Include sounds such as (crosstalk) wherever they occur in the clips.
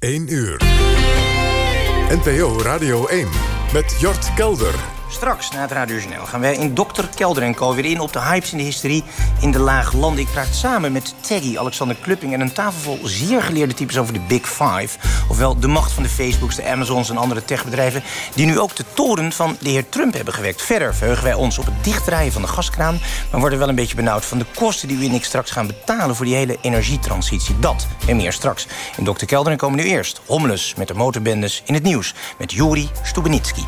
1 uur. NPO Radio 1 met Jort Kelder. Straks na het Radiojournaal gaan wij in Dr. Kelder en weer in op de hypes in de hysterie in de lage landen. Ik praat samen met Taggy, Alexander Klupping en een tafel vol zeer geleerde types over de Big Five. Ofwel de macht van de Facebooks, de Amazons en andere techbedrijven... die nu ook de toren van de heer Trump hebben gewekt. Verder verheugen wij ons op het dichtdraaien van de gaskraan... maar worden wel een beetje benauwd van de kosten die u en ik straks gaan betalen... voor die hele energietransitie. Dat en meer straks. In Dr. Kelder en komen nu eerst Hommelus met de motorbendes in het nieuws... met Juri Stubenitski.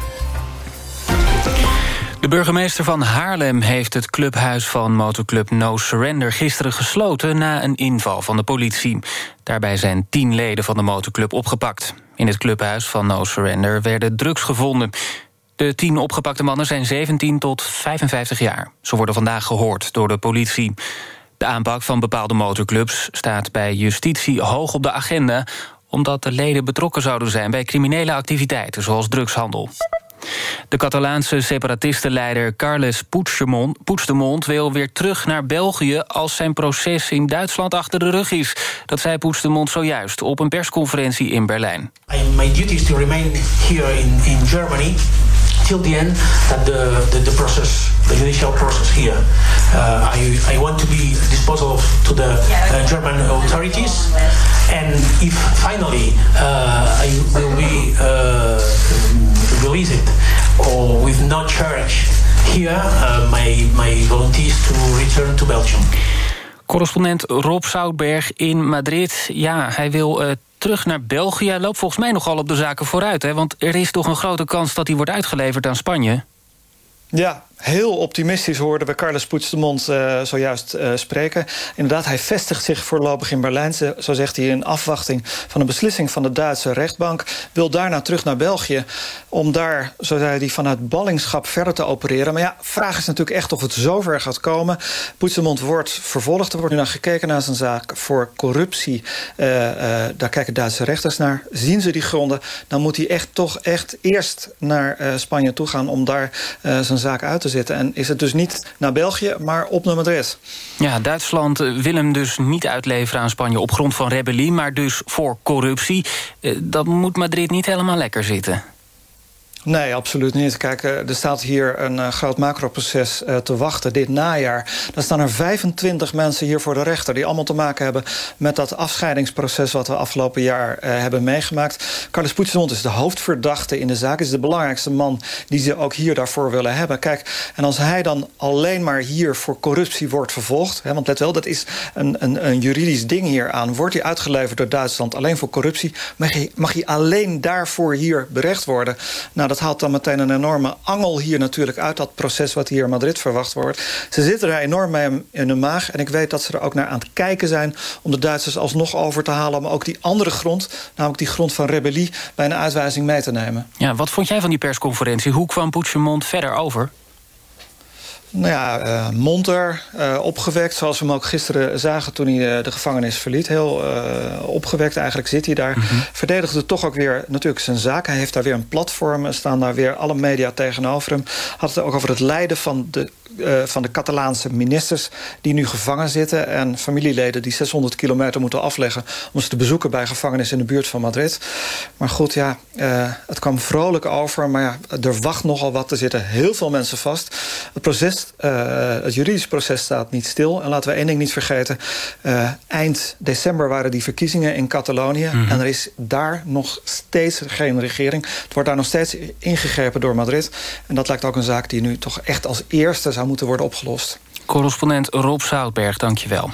De burgemeester van Haarlem heeft het clubhuis van motorclub No Surrender gisteren gesloten na een inval van de politie. Daarbij zijn tien leden van de motorclub opgepakt. In het clubhuis van No Surrender werden drugs gevonden. De tien opgepakte mannen zijn 17 tot 55 jaar. Ze worden vandaag gehoord door de politie. De aanpak van bepaalde motorclubs staat bij justitie hoog op de agenda... omdat de leden betrokken zouden zijn bij criminele activiteiten... zoals drugshandel. De Catalaanse separatistenleider Carles Puigdemont wil weer terug naar België als zijn proces in Duitsland achter de rug is. Dat zei Puigdemont zojuist op een persconferentie in Berlijn. My duty is to remain here in, in Germany till the end that the, the, the process, the judicial process here. Uh, I, I want to be disposal of to the uh, German authorities. And if finally uh, I will be uh, released or with no charge here, uh, my, my volunteer is to return to Belgium. Correspondent Rob Zoutberg in Madrid. Ja, hij wil uh, terug naar België. Loopt volgens mij nogal op de zaken vooruit. Hè? Want er is toch een grote kans dat hij wordt uitgeleverd aan Spanje? Ja, heel optimistisch hoorden we Carles Puigdemont uh, zojuist uh, spreken. Inderdaad, hij vestigt zich voorlopig in Berlijn. Zo zegt hij in afwachting van een beslissing van de Duitse rechtbank. Wil daarna terug naar België om daar, zo zei hij, vanuit ballingschap verder te opereren. Maar ja, vraag is natuurlijk echt of het zover gaat komen. Puigdemont wordt vervolgd. Er wordt nu naar gekeken naar zijn zaak voor corruptie. Uh, daar kijken Duitse rechters naar. Zien ze die gronden, dan moet hij echt toch echt eerst naar Spanje toe gaan... om daar zijn zaak uit te zitten. En is het dus niet naar België, maar op naar Madrid. Ja, Duitsland wil hem dus niet uitleveren aan Spanje op grond van rebellie... maar dus voor corruptie. Dat moet Madrid niet helemaal lekker zitten. Nee, absoluut niet. Kijk, er staat hier een uh, groot macroproces uh, te wachten dit najaar. Dan staan er 25 mensen hier voor de rechter... die allemaal te maken hebben met dat afscheidingsproces... wat we afgelopen jaar hebben meegemaakt. Carles Puigdemont is de hoofdverdachte in de zaak. Is de belangrijkste man die ze ook hier daarvoor willen hebben. Kijk, en als hij dan alleen maar hier voor corruptie wordt vervolgd... Hè, want let wel, dat is een, een, een juridisch ding hier aan... wordt hij uitgeleverd door Duitsland alleen voor corruptie... mag hij, mag alleen daarvoor hier berecht worden... Nou, dat haalt dan meteen een enorme angel hier natuurlijk uit dat proces wat hier in Madrid verwacht wordt. Ze zitten er enorm mee in hun maag. En ik weet dat ze er ook naar aan het kijken zijn om de Duitsers alsnog over te halen. Maar ook die andere grond, namelijk die grond van rebellie, bij een uitwijzing mee te nemen. Ja, wat vond jij van die persconferentie? Hoe kwam Puigdemont verder over? Nou ja, uh, monter, uh, opgewekt. Zoals we hem ook gisteren zagen toen hij uh, de gevangenis verliet. Heel opgewekt eigenlijk zit hij daar. Mm -hmm. Verdedigde toch ook weer natuurlijk zijn zaak. Hij heeft daar weer een platform. Er staan daar weer alle media tegenover hem. Had het ook over het lijden van de uh, van de Catalaanse ministers... die nu gevangen zitten en familieleden die 600 kilometer moeten afleggen... om ze te bezoeken bij gevangenis in de buurt van Madrid. Maar goed, ja, uh, het kwam vrolijk over. Maar ja, er wacht nogal wat. Er zitten heel veel mensen vast. Het, proces, uh, het juridisch proces staat niet stil. En laten we één ding niet vergeten. eind december waren die verkiezingen in Catalonië. Mm -hmm. En er is daar nog steeds geen regering. Het wordt daar nog steeds ingegrepen door Madrid. En dat lijkt ook een zaak die nu toch echt als eerste zou moeten worden opgelost. Correspondent Rob Zoutberg, dankjewel.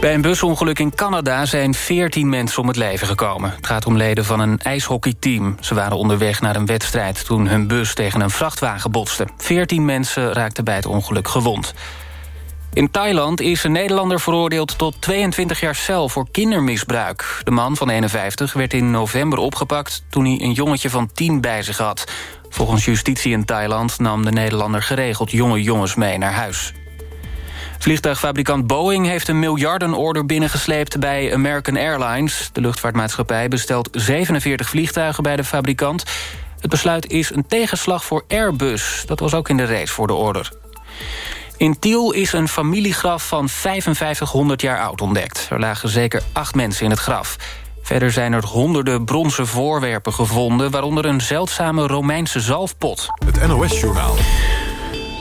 Bij een busongeluk in Canada zijn 14 mensen om het leven gekomen. Het gaat om leden van een ijshockeyteam. Ze waren onderweg naar een wedstrijd toen hun bus tegen een vrachtwagen botste. 14 mensen raakten bij het ongeluk gewond. In Thailand is een Nederlander veroordeeld tot 22 jaar cel voor kindermisbruik. De man van 51 werd in november opgepakt toen hij een jongetje van 10 bij zich had. Volgens justitie in Thailand nam de Nederlander geregeld jonge jongens mee naar huis. Vliegtuigfabrikant Boeing heeft een miljardenorder binnengesleept bij American Airlines. De luchtvaartmaatschappij bestelt 47 vliegtuigen bij de fabrikant. Het besluit is een tegenslag voor Airbus. Dat was ook in de race voor de order. In Tiel is een familiegraf van 5500 jaar oud ontdekt. Er lagen zeker acht mensen in het graf. Verder zijn er honderden bronzen voorwerpen gevonden... waaronder een zeldzame Romeinse zalfpot. Het NOS-journaal.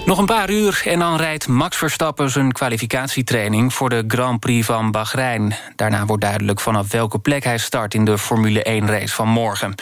Nog een paar uur en dan rijdt Max Verstappen zijn kwalificatietraining... voor de Grand Prix van Bahrein. Daarna wordt duidelijk vanaf welke plek hij start... in de Formule 1-race van morgen.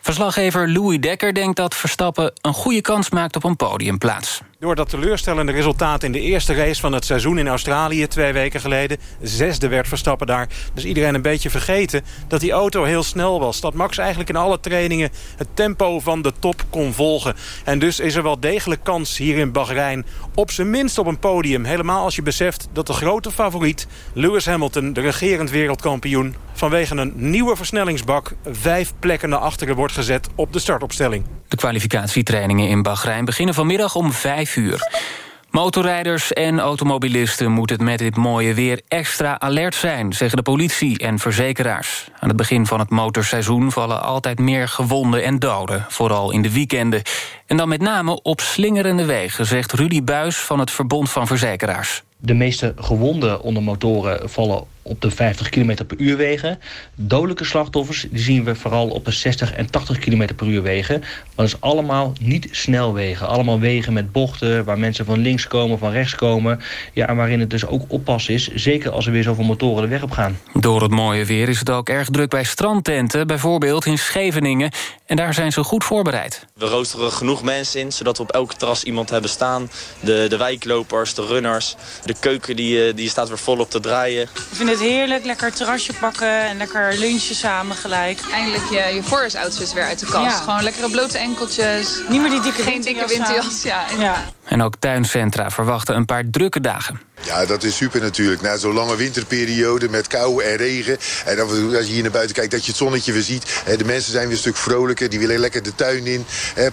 Verslaggever Louis Dekker denkt dat Verstappen... een goede kans maakt op een podiumplaats. Door dat teleurstellende resultaat in de eerste race van het seizoen in Australië... twee weken geleden, zesde werd Verstappen daar... dus iedereen een beetje vergeten dat die auto heel snel was. Dat Max eigenlijk in alle trainingen het tempo van de top kon volgen. En dus is er wel degelijk kans hier in Bahrein... op zijn minst op een podium. Helemaal als je beseft dat de grote favoriet... Lewis Hamilton, de regerend wereldkampioen... vanwege een nieuwe versnellingsbak... vijf plekken naar achteren wordt gezet op de startopstelling. De kwalificatietrainingen in Bahrein beginnen vanmiddag om vijf uur. Motorrijders en automobilisten moeten het met dit mooie weer extra alert zijn, zeggen de politie en verzekeraars. Aan het begin van het motorseizoen vallen altijd meer gewonden en doden, vooral in de weekenden. En dan met name op slingerende wegen, zegt Rudy Buis van het Verbond van Verzekeraars. De meeste gewonden onder motoren vallen op de 50 km per uur wegen. Dodelijke slachtoffers die zien we vooral op de 60 en 80 km per uur wegen. Maar dat is allemaal niet snelwegen. Allemaal wegen met bochten waar mensen van links komen, van rechts komen. Ja, en waarin het dus ook oppassen is. Zeker als er weer zoveel motoren de weg op gaan. Door het mooie weer is het ook erg druk bij strandtenten. Bijvoorbeeld in Scheveningen. En daar zijn ze goed voorbereid. We roosteren genoeg mensen in, zodat we op elke terras iemand hebben staan. De, de wijklopers, de runners. De keuken die, die staat weer volop te draaien. Ik vind het heerlijk, lekker terrasje pakken en lekker lunchen samen gelijk. Eindelijk je, je forest outfit weer uit de kast. Ja. Gewoon lekkere blote enkeltjes. Niet meer die dikke Geen dikke winterjas winterjas. Ja, Ja. En ook tuincentra verwachten een paar drukke dagen. Ja, dat is super natuurlijk. Na zo'n lange winterperiode met kou en regen. En dan, als je hier naar buiten kijkt, dat je het zonnetje weer ziet. De mensen zijn weer een stuk vrolijker. Die willen lekker de tuin in.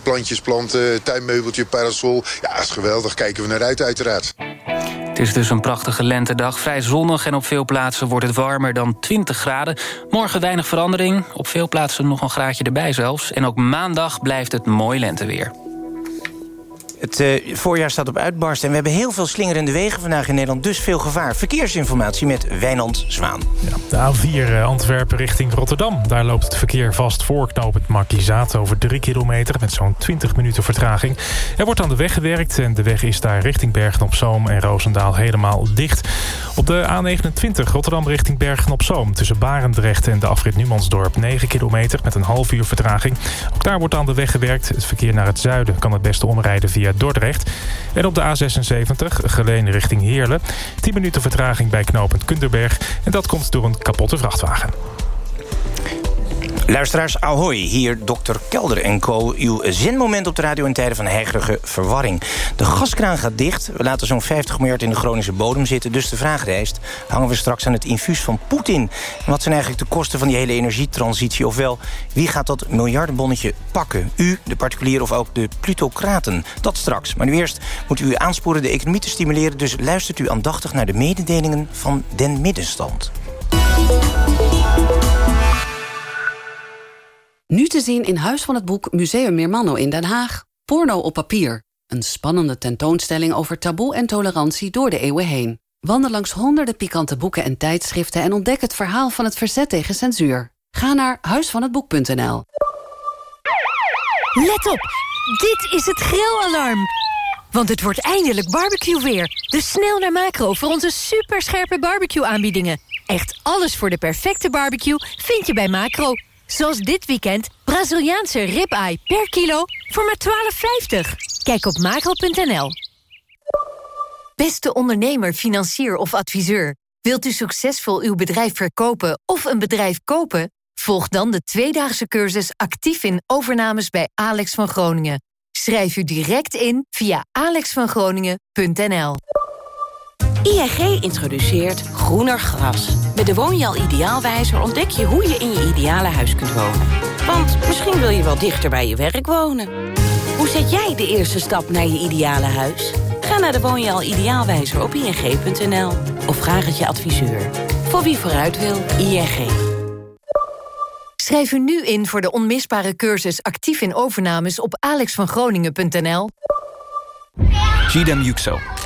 Plantjes planten, tuinmeubeltje, parasol. Ja, dat is geweldig. Kijken we naar uit uiteraard. Het is dus een prachtige lentedag. Vrij zonnig en op veel plaatsen wordt het warmer dan 20 graden. Morgen weinig verandering. Op veel plaatsen nog een graadje erbij zelfs. En ook maandag blijft het mooi lenteweer. Het uh, voorjaar staat op uitbarst en we hebben heel veel slingerende wegen vandaag in Nederland. Dus veel gevaar. Verkeersinformatie met Wijnand Zwaan. Ja, de A4 Antwerpen richting Rotterdam. Daar loopt het verkeer vast voor knooppunt Markizaat over 3 kilometer... met zo'n 20 minuten vertraging. Er wordt aan de weg gewerkt en de weg is daar richting Bergen-op-Zoom... en Roosendaal helemaal dicht. Op de A29 Rotterdam richting Bergen-op-Zoom... tussen Barendrecht en de afrit Numansdorp 9 kilometer... met een half uur vertraging. Ook daar wordt aan de weg gewerkt. Het verkeer naar het zuiden kan het beste omrijden via Dordrecht. En op de A76, Geleen richting Heerlen. 10 minuten vertraging bij knooppunt Kunderberg. En dat komt door een kapotte vrachtwagen. Luisteraars, ahoy, hier Dr. Kelder en co. Uw zinmoment op de radio in tijden van heigerige verwarring. De gaskraan gaat dicht, we laten zo'n 50 miljard in de chronische bodem zitten... dus de vraag rijst, hangen we straks aan het infuus van Poetin? Wat zijn eigenlijk de kosten van die hele energietransitie? Ofwel, wie gaat dat miljardenbonnetje pakken? U, de particulier of ook de plutocraten? Dat straks. Maar nu eerst moet u aansporen de economie te stimuleren... dus luistert u aandachtig naar de mededelingen van den middenstand. Nu te zien in Huis van het Boek Museum Meermanno in Den Haag. Porno op papier. Een spannende tentoonstelling over taboe en tolerantie door de eeuwen heen. Wandel langs honderden pikante boeken en tijdschriften... en ontdek het verhaal van het verzet tegen censuur. Ga naar huisvanhetboek.nl. Let op! Dit is het grillalarm! Want het wordt eindelijk barbecue weer. Dus snel naar Macro voor onze superscherpe barbecue-aanbiedingen. Echt alles voor de perfecte barbecue vind je bij Macro. Zoals dit weekend Braziliaanse ribeye per kilo voor maar 12,50. Kijk op macro.nl. Beste ondernemer, financier of adviseur. Wilt u succesvol uw bedrijf verkopen of een bedrijf kopen? Volg dan de tweedaagse cursus actief in overnames bij Alex van Groningen. Schrijf u direct in via alexvangroningen.nl. ING introduceert groener gras. Met de Woonjaal Ideaalwijzer ontdek je hoe je in je ideale huis kunt wonen. Want misschien wil je wel dichter bij je werk wonen. Hoe zet jij de eerste stap naar je ideale huis? Ga naar de Woonjaal Ideaalwijzer op ing.nl. Of vraag het je adviseur. Voor wie vooruit wil, ING. Schrijf u nu in voor de onmisbare cursus actief in overnames op alexvangroningen.nl. Gidem Yüksel,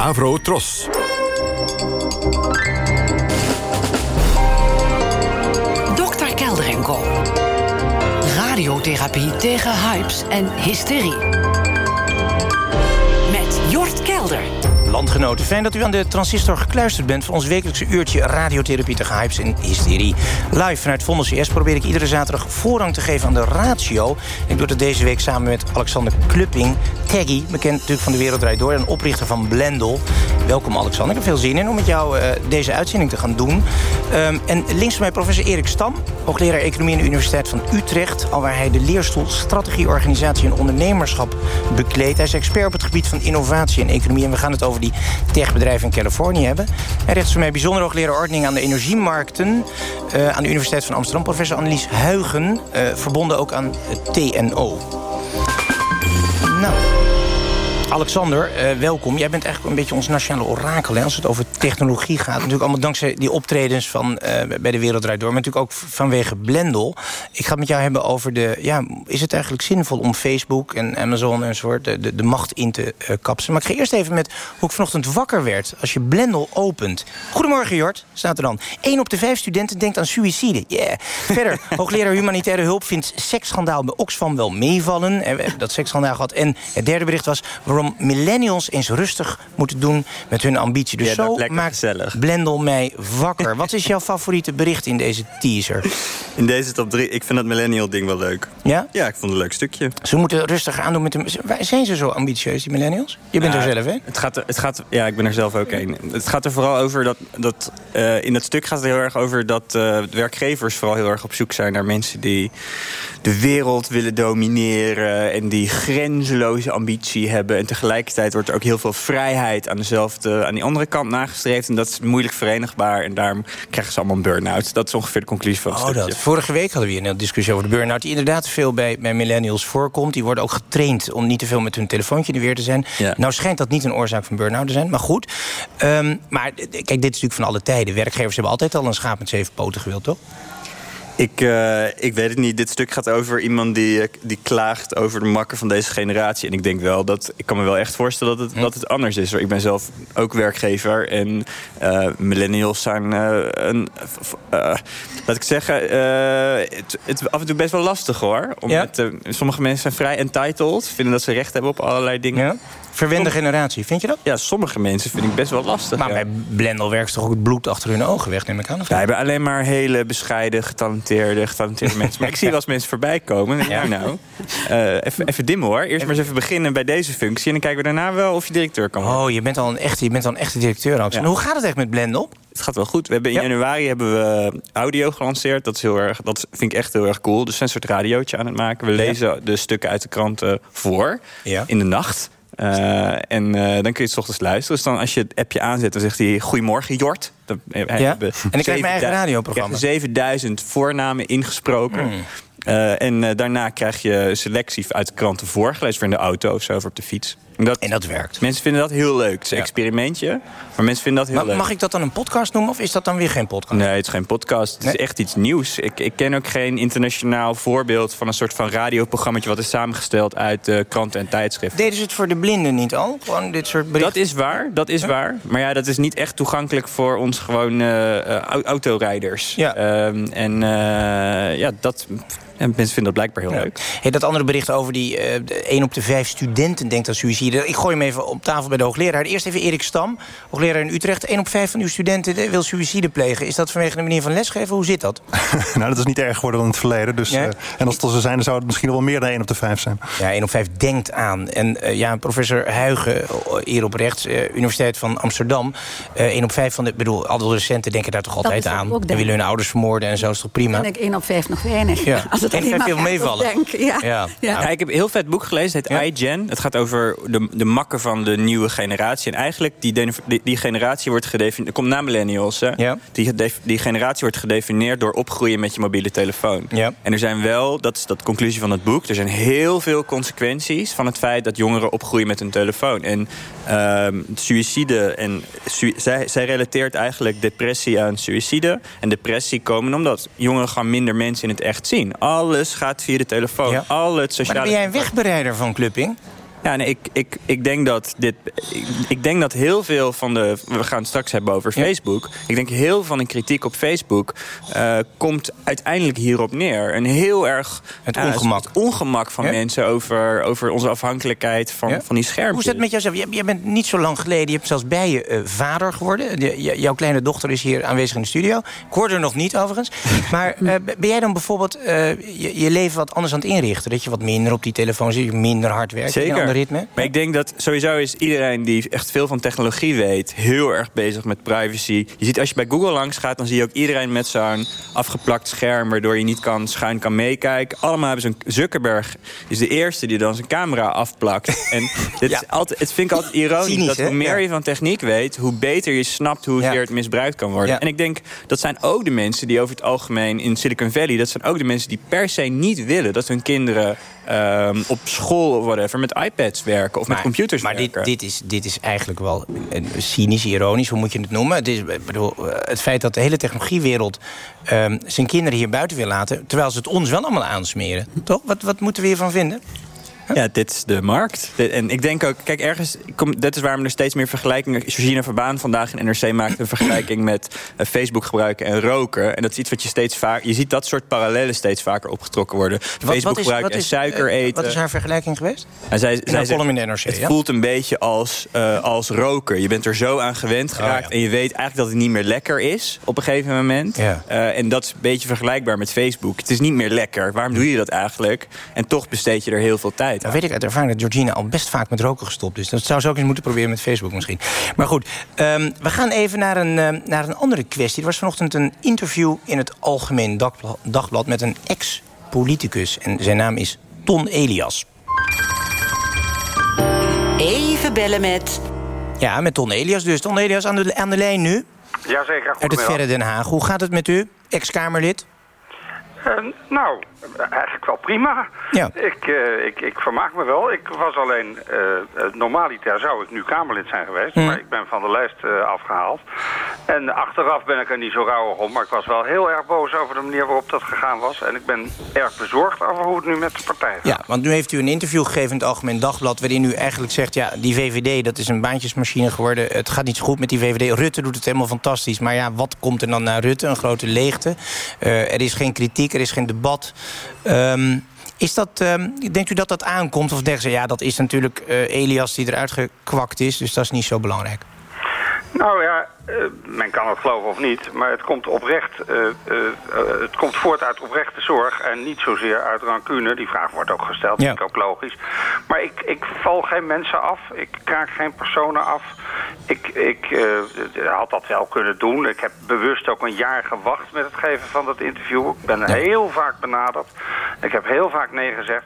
Avro Tros. Dr. Kelder. Radiotherapie tegen hypes en hysterie. Met Jort Kelder. Landgenoten, fijn dat u aan de transistor gekluisterd bent... voor ons wekelijkse uurtje radiotherapie tegen hypes en hysterie. Live vanuit Vondel CS probeer ik iedere zaterdag voorrang te geven aan de ratio. Ik doe dat deze week samen met Alexander Klupping. Taggy, bekend natuurlijk van de Wereld Door... en oprichter van Blendel. Welkom Alexander, ik heb veel zin in om met jou uh, deze uitzending te gaan doen. Um, en links van mij professor Erik Stam... hoogleraar Economie aan de Universiteit van Utrecht... al waar hij de leerstoel Strategie, Organisatie en Ondernemerschap bekleedt. Hij is expert op het gebied van innovatie en economie... en we gaan het over die techbedrijven in Californië hebben. En rechts voor mij bijzonder hoogleraar ordening aan de energiemarkten... Uh, aan de Universiteit van Amsterdam, professor Annelies Huigen... Uh, verbonden ook aan TNO. Alexander, uh, welkom. Jij bent eigenlijk een beetje ons nationale orakel hè, als het over technologie gaat. Natuurlijk allemaal dankzij die optredens van, uh, bij de Wereld Draait Door. Maar natuurlijk ook vanwege Blendel. Ik ga het met jou hebben over de... Ja, is het eigenlijk zinvol om Facebook en Amazon enzovoort de, de, de macht in te uh, kapsen? Maar ik ga eerst even met hoe ik vanochtend wakker werd. Als je Blendel opent. Goedemorgen Jort, staat er dan. Eén op de vijf studenten denkt aan suïcide. Yeah. Verder, (laughs) hoogleraar humanitaire hulp vindt seksschandaal bij Oxfam wel meevallen. En we hebben dat seksschandaal gehad. En het derde bericht was waarom millennials eens rustig moeten doen met hun ambitie. Dus Ja, zo maakt gezellig. Blendel mij wakker. (laughs) Wat is jouw favoriete bericht in deze teaser? In deze top 3, ik vind dat millennial ding wel leuk. Ja? Ja, ik vond het een leuk stukje. Ze moeten rustig aandoen met hun... Zijn ze zo ambitieus, die millennials? Je bent er zelf, hè? Het gaat, het gaat, ja, ik ben er zelf ook een. Het gaat er vooral over dat... dat eh, in dat stuk gaat het heel erg over dat eh, werkgevers vooral heel erg op zoek zijn naar mensen die de wereld willen domineren. En die grenzeloze ambitie hebben. En tegelijkertijd wordt er ook heel veel vrijheid aan, dezelfde, aan die andere kant nagestreefd. En dat is moeilijk verenigbaar. En daarom krijgen ze allemaal een burn-out. Dat is ongeveer de conclusie van het Oh, dat. Vorige week hadden we hier een discussie over de burn-out... die inderdaad veel bij, bij millennials voorkomt. Die worden ook getraind om niet te veel met hun telefoontje in de weer te zijn. Nou schijnt dat niet een oorzaak van burn-out te zijn, maar goed. Ehm, maar kijk, dit is natuurlijk van alle tijden. Werkgevers hebben altijd al een schaap met zeven poten gewild, toch? Ik, eh, ik weet het niet. Dit stuk gaat over iemand die, eh, die klaagt over de makker van deze generatie. En ik denk wel dat. Ik kan me wel echt voorstellen dat het, dat het anders is. Ik ben zelf ook werkgever. En eh, millennials zijn een. laat ik zeggen. het, het is af en toe best wel lastig hoor. Om Ja? met, sommige mensen zijn vrij entitled. Vinden dat ze recht hebben op allerlei dingen. Verwende generatie, vind je dat? Ja, sommige mensen vind ik best wel lastig. Maar ja. bij Blendel werkt toch ook het bloed achter hun ogen weg, neem ik aan? Of Wij hebben alleen maar hele bescheiden, getalenteerde, getalenteerde mensen. Maar ik zie wel eens mensen voorbij komen. En denk, nou, nou, eh, even, even dimmen hoor. Eerst maar eens even beginnen bij deze functie. En dan kijken we daarna wel of je directeur kan worden. Oh, je bent al een echte, je bent al een echte directeur. Hoe gaat het echt met Blendel? Het gaat wel goed. We hebben in januari hebben we audio gelanceerd. Dat, is heel erg, dat vind ik echt heel erg cool. Dus we zijn een soort radiootje aan het maken. We lezen de stukken uit de kranten voor in de nacht. Eh, en eh, dan kun je het 's ochtends luisteren. Dus dan als je het appje aanzet, dan zegt hij... Goedemorgen, Jort. Dan, eh, Ja? En ik krijg mijn eigen 7000 radioprogramma. krijg je 7000 voornamen ingesproken. Eh, en daarna krijg je een selectie uit de kranten voorgelezen... voor in de auto of zo, of op de fiets. En dat, en dat werkt. Mensen vinden dat heel leuk. Het experimentje, maar mensen vinden dat heel Maar leuk. mag ik dat dan een podcast noemen of is dat dan weer geen podcast? Nee, het is geen podcast. Het is echt iets nieuws. Ik, ik ken ook geen internationaal voorbeeld van een soort van radioprogramma... wat is samengesteld uit eh, kranten en tijdschriften. Deden ze het voor de blinden niet al? Gewoon dit soort berichten? Dat is waar, dat is waar. Maar ja, dat is niet echt toegankelijk voor ons gewoon eh, eh, au- autorijders. Ja. Ehm, en eh, ja, dat, ja, mensen vinden dat blijkbaar heel leuk. Hey, dat andere bericht over die eh, de 1 op de 5 studenten denkt aan suïcide. Ik gooi hem even op tafel bij de hoogleraar. Eerst even Erik Stam, hoogleraar in Utrecht. 1 op 5 van uw studenten wil suïcide plegen. Is dat vanwege de manier van lesgeven? Hoe zit dat? (laughs) nou, dat is niet erg geworden dan in het verleden. Dus, Ja? eh, en als het al zo zijn, dan zou het misschien wel meer dan 1 op de 5 zijn. Ja, 1 op 5 denkt aan. En eh, ja, professor Huigen, eh, hier op rechts, eh, Universiteit van Amsterdam. eh 1 op 5 van de, ik bedoel, adolescenten denken daar toch Dat altijd aan. ook En willen hun ouders vermoorden en zo is toch prima? Dan denk ik 1 op 5 nog weinig. Ja. (laughs) Als het alleen maar gaat meevallen. Ja. Ja, ik heb een heel vet boek gelezen. Het heet iGen. Het gaat over de, de makker van de nieuwe generatie. En eigenlijk, die, die, die generatie wordt gedefinieerd... Er komt na millennials, hè? Die, gedef- die generatie wordt gedefinieerd door opgroeien met je mobiele telefoon. En er zijn wel, dat is de conclusie van het boek... er zijn heel veel consequenties van het feit dat jongeren opgroeien met hun telefoon. En ehm suïcide en... zij, zij relateert eigenlijk depressie aan suïcide. En depressie komen omdat jongeren gaan minder mensen in het echt zien. Alles gaat via de telefoon. Al het sociale... Maar ben jij een wegbereider van Clupping? Ja, nee, ik, ik, ik, denk dat dit, ik, ik denk dat heel veel van de... We gaan het straks hebben over Facebook. Ik denk heel veel van de kritiek op Facebook... eh, komt uiteindelijk hierop neer. Een heel erg... Het ja, ongemak. het ongemak van Ja. mensen over, over onze afhankelijkheid van, van die schermpjes. Hoe is dat met jouzelf? Jij, jij bent niet zo lang geleden, je hebt zelfs bij je eh, vader geworden. De- jouw kleine dochter is hier aanwezig in de studio. Ik hoorde er nog niet overigens. (laughs) Maar eh, ben jij dan bijvoorbeeld eh, je, je leven wat anders aan het inrichten? Dat je wat minder op die telefoon zit, je minder hard werkt, Zeker. Ander ritme? Maar ik denk dat sowieso is iedereen die echt veel van technologie weet... heel erg bezig met privacy. Je ziet als je bij Google langs gaat... dan zie je ook iedereen met zo'n afgeplakt scherm... waardoor je niet kan, schuin kan meekijken. Allemaal hebben zo'n... Zuckerberg is de eerste die dan zijn camera afplakt. (laughs) En dit is altijd, het vind ik altijd ironisch... Cynisch, dat hoe meer Ja. je van techniek weet... hoe beter je snapt hoe Ja. het misbruikt kan worden. En ik denk, dat zijn ook de mensen die over het algemeen... in Silicon Valley, dat zijn ook de mensen die per se niet willen... dat hun kinderen ehm, op school of whatever met iPads werken... of met computers Maar dit, werken. dit, is, dit is eigenlijk wel cynisch, ironisch, hoe moet je het noemen? Het, is, bedoel, eh, het feit dat de hele technologiewereld ehm, zijn kinderen hier buiten wil laten... terwijl ze het ons wel allemaal aansmeren. Toch? Wat, wat moeten we hiervan vinden? Ja, dit is de markt. Dit- En ik denk ook, kijk, ergens, kom, dat is waarom er steeds meer vergelijkingen... Georgina Verbaan vandaag in NRC maakt een vergelijking met eh, Facebook gebruiken en roken. En dat is iets wat je steeds vaak, je ziet dat soort parallellen steeds vaker opgetrokken worden. Facebook gebruiken en suiker eh, eten. Wat is haar vergelijking geweest? En zij, In zij haar zegt, column in de NRC, Het ja? voelt een beetje als, eh, als roken. Je bent er zo aan gewend geraakt. ja. En je weet eigenlijk dat het niet meer lekker is op een gegeven moment. Ja. En dat is een beetje vergelijkbaar met Facebook. Het is niet meer lekker. Waarom doe je dat eigenlijk? En toch besteed je er heel veel tijd Nou weet ik uit ervaring dat Georgina al best vaak met roken gestopt is. Dat zou ze ook eens moeten proberen met Facebook misschien. Maar goed, ehm, we gaan even naar een, ehm, naar een andere kwestie. Er was vanochtend een interview in het Algemeen Dagblad, Dagblad met een ex-politicus. En zijn naam is Ton Elias. Even bellen met... Ja, met Ton Elias dus. Ton Elias aan de, aan de lijn nu. Jazeker, Uit het verre Den Haag. Hoe gaat het met u, ex-Kamerlid? Nou, eigenlijk wel prima. Ja. Ik, eh, ik, ik vermaak me wel. Ik was alleen, eh, normaliter zou ik nu Kamerlid zijn geweest, Hm. maar ik ben van de lijst eh, afgehaald. En achteraf ben ik er niet zo rauwig om, maar ik was wel heel erg boos over de manier waarop dat gegaan was. En ik ben erg bezorgd over hoe het nu met de partij gaat. Ja, want nu heeft u een interview gegeven in het Algemeen Dagblad... waarin u eigenlijk zegt, ja, die VVD, dat is een baantjesmachine geworden. Het gaat niet zo goed met die VVD. Rutte doet het helemaal fantastisch. Maar ja, wat komt er dan naar Rutte? Een grote leegte. Er is geen kritiek, er is geen debat. Ehm, is dat, ehm, denkt u dat dat aankomt? Of denken ze, ja, dat is natuurlijk eh, Elias die eruit gekwakt is... dus dat is niet zo belangrijk. Nou ja, men kan het geloven of niet, maar het komt oprecht, eh, eh, eh, het komt voort uit oprechte zorg en niet zozeer uit rancune. Die vraag wordt ook gesteld, Ja. vind ik ook logisch. Maar ik, ik val geen mensen af, ik kraak geen personen af. Ik, ik eh, had dat wel kunnen doen. Ik heb bewust ook een jaar gewacht met het geven van dat interview. Ik ben heel vaak benaderd. Ik heb heel vaak nee gezegd.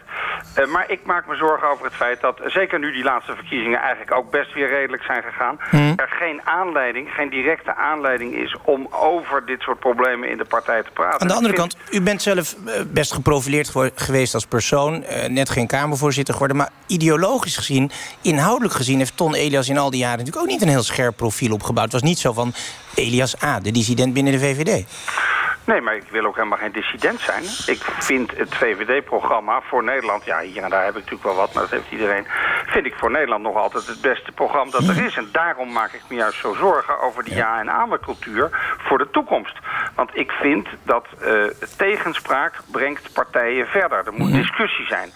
Eh, maar ik maak me zorgen over het feit dat, zeker nu die laatste verkiezingen eigenlijk ook best weer redelijk zijn gegaan, Mhm. er geen aanleiding, geen directe aanleiding is om over dit soort problemen in de partij te praten. Aan de andere vind- kant, u bent zelf eh, best geprofileerd geweest als persoon. eh, net geen Kamervoorzitter geworden. Maar ideologisch gezien, inhoudelijk gezien... heeft Ton Elias in al die jaren natuurlijk ook niet een heel scherp profiel opgebouwd. Het was niet zo van Elias A., de dissident binnen de VVD. Nee, maar ik wil ook helemaal geen dissident zijn. Ik vind het VVD-programma voor Nederland... ja, hier en daar heb ik natuurlijk wel wat, maar dat heeft iedereen... vind ik voor Nederland nog altijd het beste programma dat er is. En daarom maak ik me juist zo zorgen over die ja- en amen-cultuur voor de toekomst. Want ik vind dat eh, tegenspraak brengt partijen verder. Er moet discussie zijn.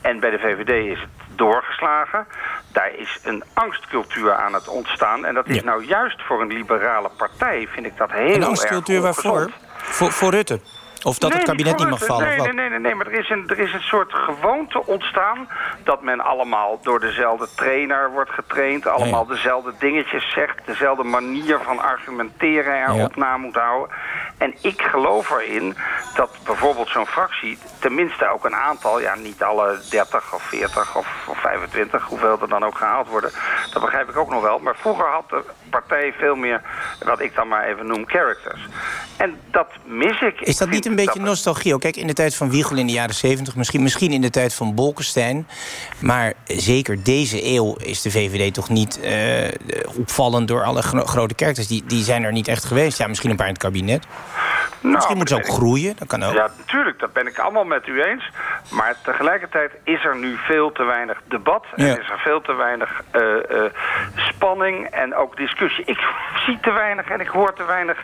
En bij de VVD is het doorgeslagen. Daar is een angstcultuur aan het ontstaan. En dat is Ja. nou juist voor een liberale partij, vind ik dat heel Een erg angstcultuur waarvoor? Voor, voor Rutte? Of dat het kabinet niet mag vallen? Nee, nee, nee, nee, nee, maar er is, een, er is een soort gewoonte ontstaan... dat men allemaal door dezelfde trainer wordt getraind... allemaal dezelfde dingetjes zegt... dezelfde manier van argumenteren erop na moet houden. En ik geloof erin dat bijvoorbeeld zo'n fractie... tenminste ook een aantal, ja, niet alle 30 of 40 of, of 25... hoeveel er dan ook gehaald worden, dat begrijp ik ook nog wel. Maar vroeger had de partij veel meer, wat ik dan maar even noem, characters. En dat mis ik. Is dat niet een beetje nostalgie? Kijk, in de tijd van Wiegel in de jaren 70, misschien, misschien in de tijd van Bolkestein. Maar zeker deze eeuw is de VVD toch niet uh, opvallend door alle grote characters. Die, die zijn er niet echt geweest. Ja, misschien een paar in het kabinet. Nou, misschien moeten ze ook groeien, dat kan ook. Ja, natuurlijk, dat ben ik allemaal met u eens. Maar tegelijkertijd is er nu veel te weinig debat. En is er veel te weinig uh, uh, spanning en ook discussie. Ik zie te weinig en ik hoor te weinig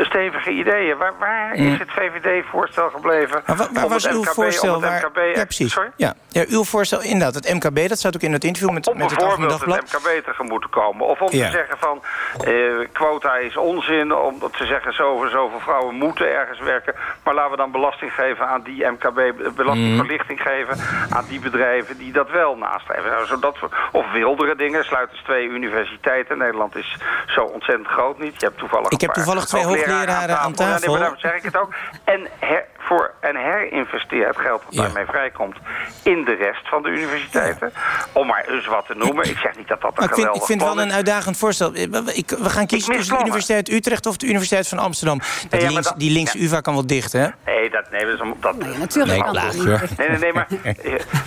stevige ideeën. Waar, waar is het VVD-voorstel gebleven? Maar waar, waar was uw MKB, voorstel? Waar... MKB, ja, precies. Sorry? Ja. ja, uw voorstel inderdaad, het MKB, dat staat ook in het interview met, om met het bijvoorbeeld Dagblad. het MKB tegemoet te komen. Of om Ja. te zeggen van, eh, quota is onzin. Omdat ze zeggen, zoveel, zoveel vrouwen moeten ergens werken. Maar laten we dan belasting geven aan die MKB, belastingverlichting geven aan die bedrijven die dat wel nastreven. Nou, zodat we, of wildere dingen, sluiten dus twee universiteiten. Nederland is zo ontzettend groot niet. Je hebt toevallig Ik heb toevallig twee hoogleraren aan Ja, nee, tafel. maar daarom zeg ik het ook. En, and Her- voor, en herinvesteer het geld dat daarmee vrijkomt in de rest van de universiteiten. Om maar eens wat te noemen. Ik zeg niet dat dat een Maar ik vind, ik geweldig vind wel een uitdagend voorstel. Eh, we- ik- we gaan kiezen tussen de. Universiteit Utrecht of de Universiteit van Amsterdam. Dat ja, maar links, dat- die links ja. UvA kan wel dicht, hè? Nee, dat, nee, dat, is een- dat, natuurlijk Nee, kan dat niet. Nee, nee, nee, maar (laughs)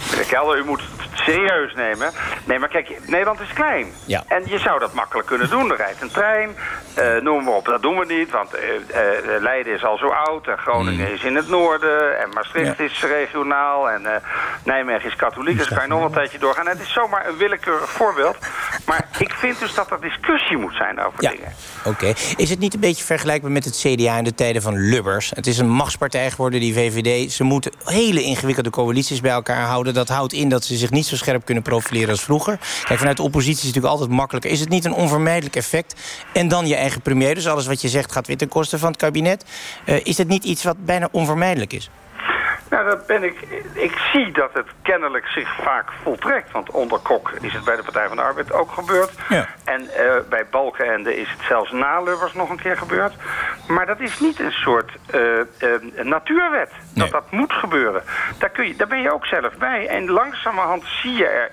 meneer Kelder, u moet het serieus nemen. Nee, maar kijk, Nederland is klein. Ja. En je zou dat makkelijk kunnen doen. Er rijdt een trein, eh, noem maar op. Dat doen we niet, want eh, eh, Leiden is al zo oud. En Groningen is in het noorden. En Maastricht is regionaal. En eh, Nijmegen is katholiek. Dus kan je nog een tijdje doorgaan. Het is zomaar een willekeurig voorbeeld. Maar ik vind dus dat er discussie moet zijn over Ja. dingen. Oké. Is het niet een beetje vergelijkbaar met het CDA in de tijden van Lubbers? Het is een machtspartij geworden, die VVD. Ze moeten hele ingewikkelde coalities bij elkaar houden. Dat houdt in dat ze zich niet zo scherp kunnen profileren als vroeger. Kijk, vanuit de oppositie is het natuurlijk altijd makkelijker. Is het niet een onvermijdelijk effect? En dan je eigen premier, dus alles wat je zegt gaat weer ten koste van het kabinet. Eh, is het niet iets wat bijna onvermijdelijk is? Nou, dat ben ik. Ik zie dat het kennelijk zich vaak voltrekt. Want onder Kok is het bij de Partij van de Arbeid ook gebeurd. Ja. En eh, bij Balkenende is het zelfs na Lubbers nog een keer gebeurd. Maar dat is niet een soort eh, eh, natuurwet. Dat dat moet gebeuren. Daar, kun je, daar ben je ook zelf bij. En langzamerhand zie je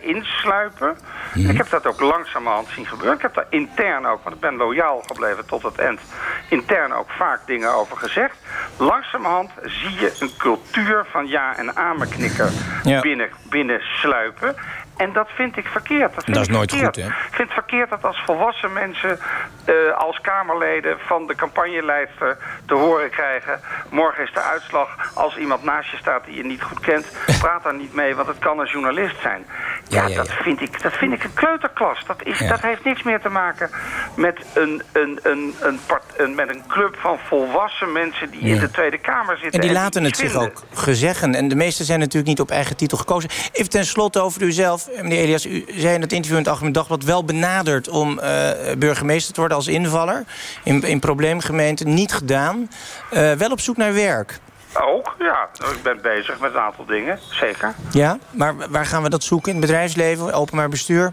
sluipen. Ik heb dat ook langzamerhand zien gebeuren. Ik heb daar intern ook, want ik ben loyaal gebleven tot het eind... intern ook vaak dingen over gezegd. Langzamerhand zie je een cultuur van ja- en amenknikken Ja. binnen, binnen sluipen. En dat vind ik verkeerd. Dat, vind Dat is ik nooit verkeerd. goed, hè? Ik vind het verkeerd dat als volwassen mensen... eh, als Kamerleden van de campagneleidster te horen krijgen... morgen is de uitslag. Als iemand naast je staat die je niet goed kent... (laughs) praat daar niet mee, want het kan een journalist zijn. Ja, Ja, ja, Dat, vind ik, dat vind ik een kleuterklas. Dat, is, dat heeft niks meer te maken met een, een, een, een, part, een, met een club van volwassen mensen... die in de Tweede Kamer zitten. En die en laten het zich ook gezeggen. En de meesten zijn natuurlijk niet op eigen titel gekozen. Even ten slotte over uzelf. Meneer Elias, u zei in het interview in het Algemeen Dagblad... wel benaderd om eh, burgemeester te worden als invaller. In, in probleemgemeenten. Niet gedaan. Eh, wel op zoek naar werk. Ook, ja. Ik ben bezig met een aantal dingen, zeker. Ja, maar waar gaan we dat zoeken? In het bedrijfsleven, openbaar bestuur?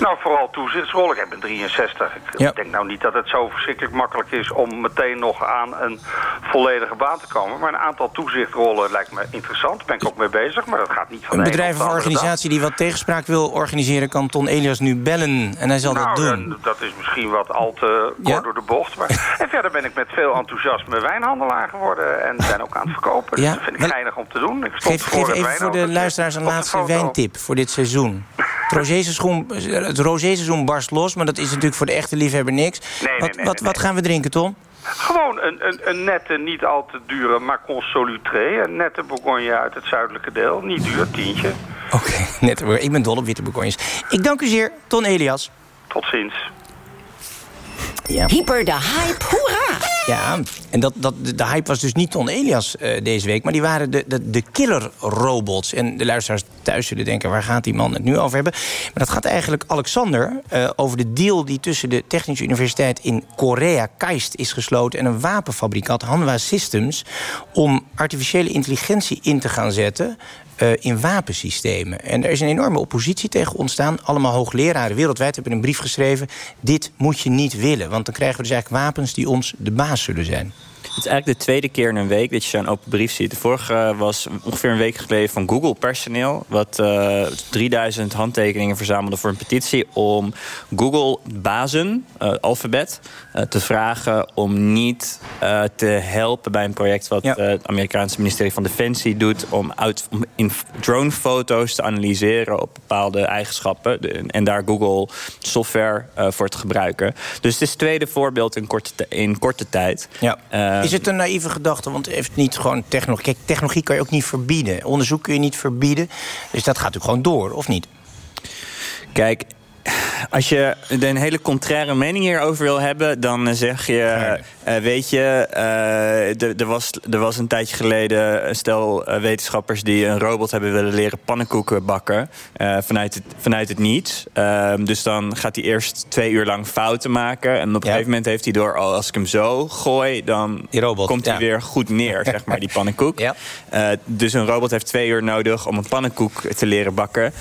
Nou, vooral toezichtsrol. Ik heb een 63. Ik Ja. denk nou niet dat het zo verschrikkelijk makkelijk is... om meteen nog aan een volledige baan te komen. Maar een aantal toezichtrollen lijkt me interessant. Daar ben ik ook mee bezig, maar dat gaat niet van Een bedrijf of dag. organisatie die wat tegenspraak wil organiseren... kan Ton Elias nu bellen en hij zal nou, dat doen. eh, dat is misschien wat al te kort Ja? door de bocht. Maar... (laughs) en verder ben ik met veel enthousiasme wijnhandelaar geworden. En ben ook aan het verkopen. Dus dat vind ik geinig om te doen. Ik Geef, voor geef even voor de luisteraars een laatste wijntip voor dit seizoen. (laughs) Het rosé-seizoen- barst los, maar dat is natuurlijk voor de echte liefhebber niks. nee, wat, nee, wat, gaan we drinken, Tom? Gewoon een, een, een nette, niet al te dure Macon Solutré. Een nette Bourgogne uit het zuidelijke deel. Niet duur, tientje. Oké, (laughs) net hoor. Ik ben dol op witte bourgognes. Ik dank u zeer, Ton Elias. Tot ziens. Ja. Hyper de hype, hoera! Ja, en dat, dat, de hype was dus niet Ton Elias uh, deze week... maar die waren de, de, de killer-robots. En de luisteraars thuis zullen denken... waar gaat die man het nu over hebben? Maar dat gaat eigenlijk Alexander uh, over de deal... die tussen de Technische Universiteit in Korea, KAIST, is gesloten... en een wapenfabrikant, Hanwha Systems... om artificiële intelligentie in te gaan zetten... Uh, in wapensystemen. En er is een enorme oppositie tegen ontstaan. Allemaal hoogleraren wereldwijd hebben een brief geschreven... dit moet je niet willen, want dan krijgen we dus eigenlijk wapens... die ons de baas zullen zijn. Het is eigenlijk de tweede keer in een week dat je zo'n open brief ziet. De vorige was ongeveer een week geleden van Google personeel... wat uh, 3000 handtekeningen verzamelde voor een petitie... om Google-bazen, uh, Alphabet, uh, te vragen om niet te helpen bij een project... wat ja. het Amerikaanse ministerie van Defensie doet... om, uit, om in dronefoto's te analyseren op bepaalde eigenschappen... De, en daar Google software voor te gebruiken. Dus het is het tweede voorbeeld in korte, in korte tijd. Ja. Is het een naïeve gedachte? Want heeft niet gewoon technologie. Kijk, technologie kan je ook niet verbieden. Onderzoek kun je niet verbieden. Dus dat gaat natuurlijk gewoon door, of niet? Kijk, als je een hele contraire mening hierover wil hebben, dan zeg je: uh, Weet je, uh, er, was, er was een tijdje geleden een stel uh, wetenschappers die een robot hebben willen leren pannenkoeken bakken vanuit, het, vanuit het niets. Ehm, dus dan gaat hij eerst twee uur lang fouten maken. En op een gegeven moment heeft hij door: oh, als ik hem zo gooi, dan komt hij ja. weer goed neer, zeg maar, die pannenkoek. (laughs) Ja. dus een robot heeft twee uur nodig om een pannenkoek te leren bakken.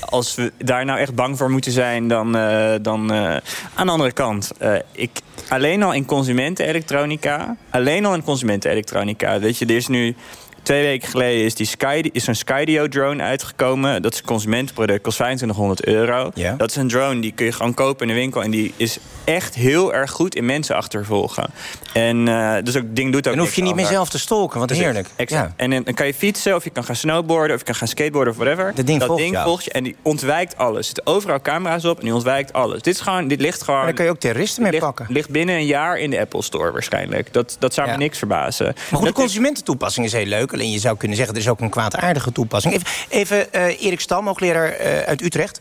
als we daar nou echt bang moeten zijn, dan, uh, dan uh, aan de andere kant. Uh, ik, alleen al in consumentenelektronica. Alleen al in consumentenelektronica. Weet je, er is nu Twee weken geleden is, die Sky, is een Skydio drone uitgekomen. Dat is een consumentenproduct, kost 2500 euro. Ja. Dat is een drone die kun je gewoon kopen in de winkel. En die is echt heel erg goed in mensen achtervolgen. En uh, dus ook ding doet ook. En hoef je niet meer zelf te stolken, want heerlijk. Exact. Ja. En dan kan je fietsen, of je kan gaan snowboarden, of je kan gaan skateboarden of whatever. Dat ding, dat volgt, ding jou. volgt je en die ontwijkt alles. Er zitten overal camera's op en die ontwijkt alles. Dit, is gewoon, dit ligt gewoon. Maar dan kan je ook terroristen mee ligt, pakken. Ligt binnen een jaar in de Apple Store waarschijnlijk. Dat, dat zou me niks verbazen. Maar goed, de consumententoepassing is heel leuk. Alleen je zou kunnen zeggen, er is ook een kwaadaardige toepassing. Even, even uh, Erik Stam, hoogleraar uh, uit Utrecht.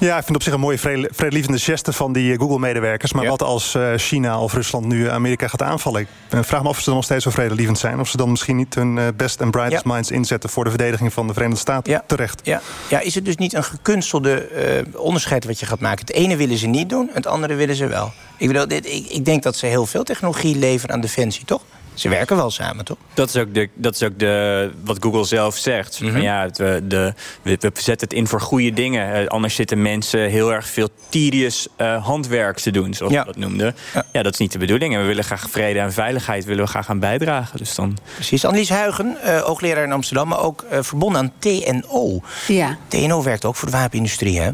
Ja, ik vind op zich een mooie vredelievende geste van die Google-medewerkers. Maar ja. wat als China of Rusland nu Amerika gaat aanvallen? Ik vraag me af of ze dan nog steeds zo vredelievend zijn. Of ze dan misschien niet hun best and brightest ja. minds inzetten... voor de verdediging van de Verenigde Staten ja. terecht. Ja. ja, is het dus niet een gekunstelde uh, onderscheid wat je gaat maken? Het ene willen ze niet doen, het andere willen ze wel. Ik, bedoel, ik, ik denk dat ze heel veel technologie leveren aan defensie, toch? Ze werken wel samen, toch? Dat is ook, de, dat is ook de, wat Google zelf zegt. Mm -hmm. van, ja, we, de, we, we, zetten het in voor goede dingen. Uh, anders zitten mensen heel erg veel tedious uh, handwerk te doen, zoals ja. we dat noemden. Ja. ja. dat is niet de bedoeling. En we willen graag vrede en veiligheid willen we graag aan bijdragen. Dus dan... Precies. Annelies Huigen, uh, hoogleraar in Amsterdam... maar ook verbonden aan TNO. Ja. TNO werkt ook voor de wapenindustrie, hè?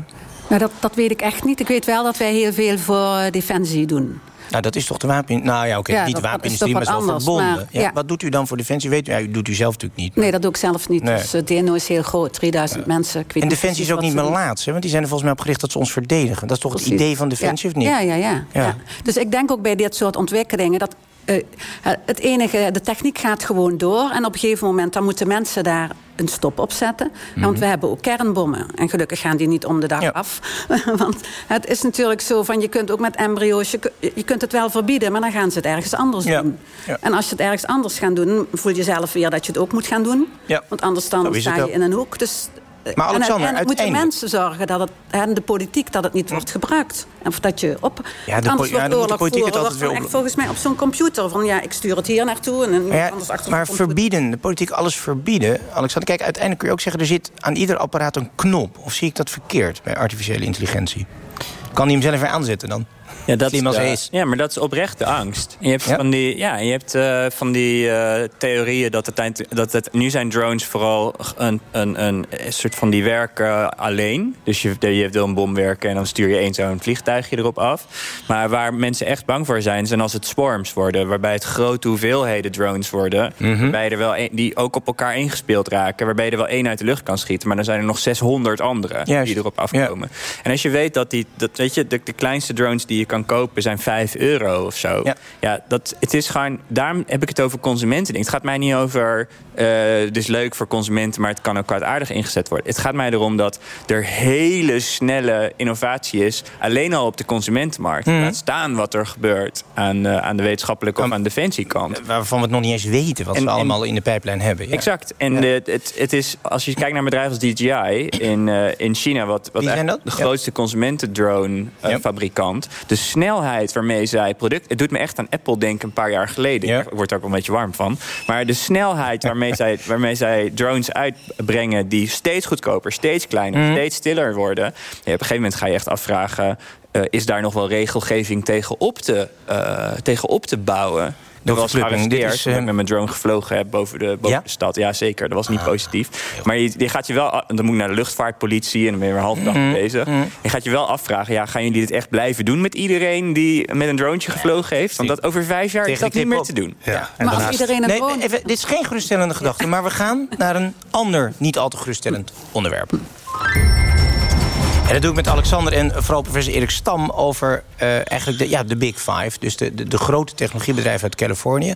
Nou, dat, dat weet ik echt niet. Ik weet wel dat wij heel veel voor defensie doen. Nou, dat is toch de wapen... Nou ja, oké, okay, ja, niet de wapenindustrie, maar zo verbonden. Maar, ja. Ja, wat doet u dan voor Defensie? Weet u, ja, u doet u zelf natuurlijk niet. Maar... Nee, dat doe ik zelf niet. Nee. Dus uh, DNO is heel groot, 3000 mensen. Ik weet en Defensie is ook niet meer laatst? Want die zijn er volgens mij op gericht dat ze ons verdedigen. Dat is toch Precies. het idee van Defensie, of niet? Ja, ja, ja, ja. Dus ik denk ook bij dit soort ontwikkelingen... dat uh, het enige, de techniek gaat gewoon door. En op een gegeven moment dan moeten mensen daar een stop op zetten. Mm -hmm. Want we hebben ook kernbommen. En gelukkig gaan die niet om de dag ja. af. (laughs) Want het is natuurlijk zo van... je kunt ook met embryo's... Je, je kunt het wel verbieden, maar dan gaan ze het ergens anders ja. doen. Ja. En als je het ergens anders gaat doen... voel je zelf weer dat je het ook moet gaan doen. Want anders dan sta je in een hoek. Dus maar Alexander, en, en moeten mensen zorgen dat het, en de politiek dat het niet wordt gebruikt. Of dat je op. Ja, de, anders ja, wordt de politiek het altijd weer op... volgens mij op zo'n computer. Van ja, ik stuur het hier naartoe. En maar ja, anders achter maar verbieden, de politiek alles verbieden. Alexander, kijk, uiteindelijk kun je ook zeggen... er zit aan ieder apparaat een knop. Of zie ik dat verkeerd bij artificiële intelligentie? Kan hij hem zelf weer aanzetten dan? Ja, dat Slim als ja, hij is. Ja, maar dat is oprechte angst. Je hebt ja? van die, ja, je hebt, uh, van die uh, theorieën dat het, dat het... Nu zijn drones vooral een, een, een soort van die werken alleen. Dus je, je wil een bom werken en dan stuur je één zo'n vliegtuigje erop af. Maar waar mensen echt bang voor zijn, zijn als het swarms worden. Waarbij het grote hoeveelheden drones worden. Mm -hmm. Waarbij er wel een, die ook op elkaar ingespeeld raken. Waarbij je er wel één uit de lucht kan schieten. Maar dan zijn er nog 600 andere Juist. die erop afkomen. Ja. En als je weet dat die... Dat, weet je, de, de kleinste drones die je kan kopen zijn 5 euro of zo. Ja, dat, het is gewoon, daarom heb ik het over consumenten. Het gaat mij niet over, uh, dus leuk voor consumenten, maar het kan ook kwaadaardig ingezet worden. Het gaat mij erom dat er hele snelle innovatie is, alleen al op de consumentenmarkt. Mm. Laat staan wat er gebeurt aan, uh, aan de wetenschappelijke of aan de defensiekant. Waarvan we het nog niet eens weten wat en, we allemaal in de pijplijn hebben. Ja. Exact. En ja. het, het is, als je kijkt naar bedrijven als DJI in, uh, in China, wat, wat de grootste ja. consumentendrone-fabrikant, de snelheid waarmee zij product. Het doet me echt aan Apple denken een paar jaar geleden. Ik word er ook een beetje warm van. Maar de snelheid (laughs) waarmee, zij, waarmee zij drones uitbrengen die steeds goedkoper, steeds kleiner, mm. steeds stiller worden. Ja, op een gegeven moment ga je echt afvragen. Uh, is daar nog wel regelgeving tegen op te, uh, tegen op te bouwen? Er was gearresteerd is, uh... ik met mijn drone gevlogen heb boven de, boven ja? de stad. Ja, zeker. Dat was niet ah. positief. Maar je, je, gaat je wel... Dan moet je naar de luchtvaartpolitie en dan ben je weer een halve dag mm. bezig. Mm. Je gaat je wel afvragen... Ja, gaan jullie dit echt blijven doen met iedereen die met een drone gevlogen heeft? Want dat over vijf jaar Tegen is dat niet meer op. te doen. Ja. En maar als iedereen een nee, even, dit is geen geruststellende gedachte. Maar we gaan naar een ander, niet al te geruststellend onderwerp. En dat doe ik met Alexander en vooral professor Erik Stam... over uh, eigenlijk de, ja, de Big Five. Dus de, de, de, grote technologiebedrijven uit Californië.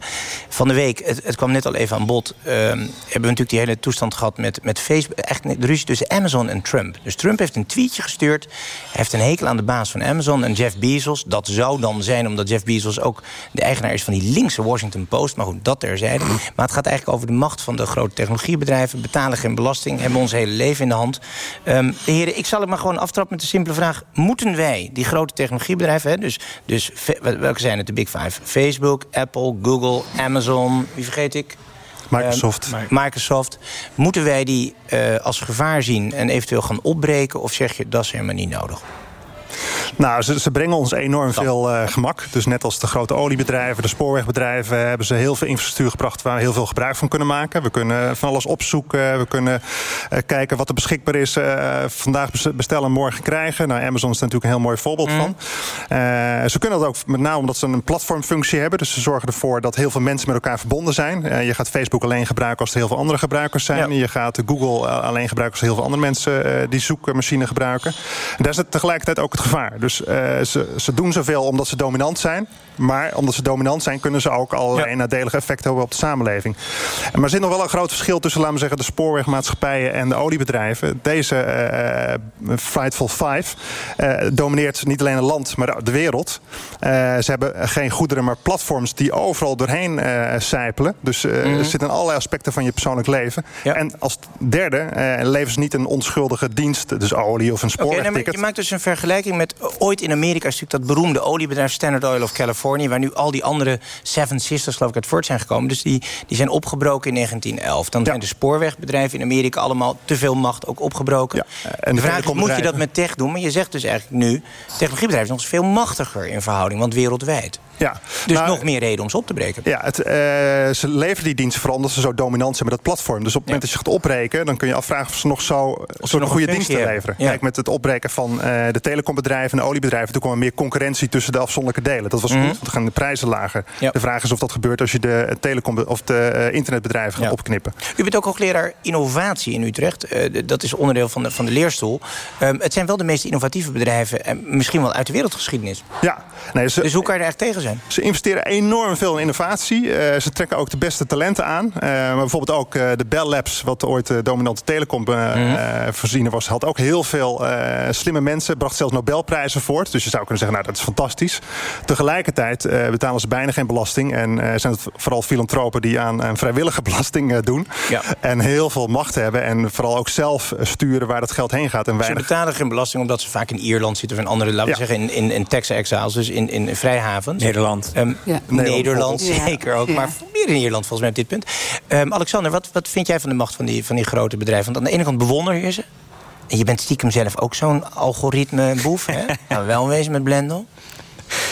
Van de week, het, het kwam net al even aan bod... Uh, hebben we natuurlijk die hele toestand gehad met, met Facebook. Eigenlijk de ruzie tussen Amazon en Trump. Dus Trump heeft een tweetje gestuurd. Heeft een hekel aan de baas van Amazon en Jeff Bezos. Dat zou dan zijn omdat Jeff Bezos ook de eigenaar is... van die linkse Washington Post. Maar goed, dat terzijde. Maar het gaat eigenlijk over de macht van de grote technologiebedrijven. Betalen geen belasting, hebben ons hele leven in de hand. Um, heren, ik zal het maar gewoon aftrappen met de simpele vraag... moeten wij, die grote technologiebedrijven... Hè, dus, dus welke zijn het, de big five? Facebook, Apple, Google, Amazon, wie vergeet ik? Microsoft. Uh, Microsoft. Moeten wij die uh, als gevaar zien en eventueel gaan opbreken... of zeg je, dat is helemaal niet nodig? Nou, ze, ze brengen ons enorm veel uh, gemak. Dus net als de grote oliebedrijven, de spoorwegbedrijven... hebben ze heel veel infrastructuur gebracht waar we heel veel gebruik van kunnen maken. We kunnen van alles opzoeken. We kunnen uh, kijken wat er beschikbaar is. Uh, vandaag bestellen, morgen krijgen. Nou, Amazon is daar natuurlijk een heel mooi voorbeeld mm. van. ze kunnen dat ook met name omdat ze een platformfunctie hebben. Dus ze zorgen ervoor dat heel veel mensen met elkaar verbonden zijn. je gaat Facebook alleen gebruiken als er heel veel andere gebruikers zijn. Ja. Je gaat Google alleen gebruiken als er heel veel andere mensen... die zoekmachine gebruiken. En daar zit tegelijkertijd ook het gevaar. Dus uh, ze, ze doen zoveel omdat ze dominant zijn. Maar omdat ze dominant zijn, kunnen ze ook allerlei ja. nadelige effecten hebben op de samenleving. Maar er zit nog wel een groot verschil tussen, laten we zeggen, de spoorwegmaatschappijen en de oliebedrijven. Deze uh, Frightful Five uh, domineert niet alleen een land, maar de wereld. ze hebben geen goederen, maar platforms die overal doorheen sijpelen. Dus mm -hmm. er zitten allerlei aspecten van je persoonlijk leven. Ja. En als derde leveren ze niet een onschuldige dienst, dus olie of een spoorwegticket. Okay, je maakt dus een vergelijking met ooit in Amerika is natuurlijk dat beroemde oliebedrijf Standard Oil of California... waar nu al die andere Seven Sisters geloof ik uit voort zijn gekomen. Dus die, die zijn opgebroken in 1911. Dan ja. zijn de spoorwegbedrijven in Amerika allemaal te veel macht ook opgebroken. Ja. En de vraag is, moet je dat met tech doen? Maar je zegt dus eigenlijk nu... technologiebedrijven zijn nog veel machtiger in verhouding, want wereldwijd. Ja. Dus nou, nog meer reden om ze op te breken. Ja, het, uh, ze leveren die diensten vooral omdat ze zo dominant zijn met dat platform. Dus op het moment dat je gaat opbreken... dan kun je afvragen of ze nog zo, zo een goede diensten leveren. Ja. Kijk, met het opbreken van uh, de telecombedrijven en de oliebedrijven... toen kwam er meer concurrentie tussen de afzonderlijke delen. Dat was mm -hmm. goed, want dan gaan de prijzen lager. Ja. De vraag is of dat gebeurt als je de, telecom of de uh, internetbedrijven gaat opknippen. U bent ook hoogleraar innovatie in Utrecht. dat is onderdeel van de, van de leerstoel. Um, het zijn wel de meest innovatieve bedrijven... en misschien wel uit de wereldgeschiedenis. Ja. Nee, dus hoe kan je er echt tegen zijn? Ze investeren enorm veel in innovatie. Uh, ze trekken ook de beste talenten aan. Uh, maar bijvoorbeeld ook uh, de Bell Labs, wat ooit de dominante telecom mm voorziener was... had ook heel veel slimme mensen, bracht zelfs Nobelprijzen voort. Dus je zou kunnen zeggen, nou, dat is fantastisch. Tegelijkertijd betalen ze bijna geen belasting... en zijn het vooral filantropen die aan, vrijwillige belasting doen. Ja. En heel veel macht hebben en vooral ook zelf sturen waar dat geld heen gaat. En weinig... Ze betalen geen belasting omdat ze vaak in Ierland zitten... of in andere, laten we ja. zeggen, in, in, in Texas-exiles, dus in, in vrijhavens. Nederland. Um, ja. Nederland, zeker ook. Maar meer in Ierland volgens mij op dit punt. Um, Alexander, wat, wat vind jij van de macht van die, van die grote bedrijven? Want aan de ene kant bewonder je ze. En je bent stiekem zelf ook zo'n algoritme-boef, hè? (laughs) nou, wel wezen met Blendel.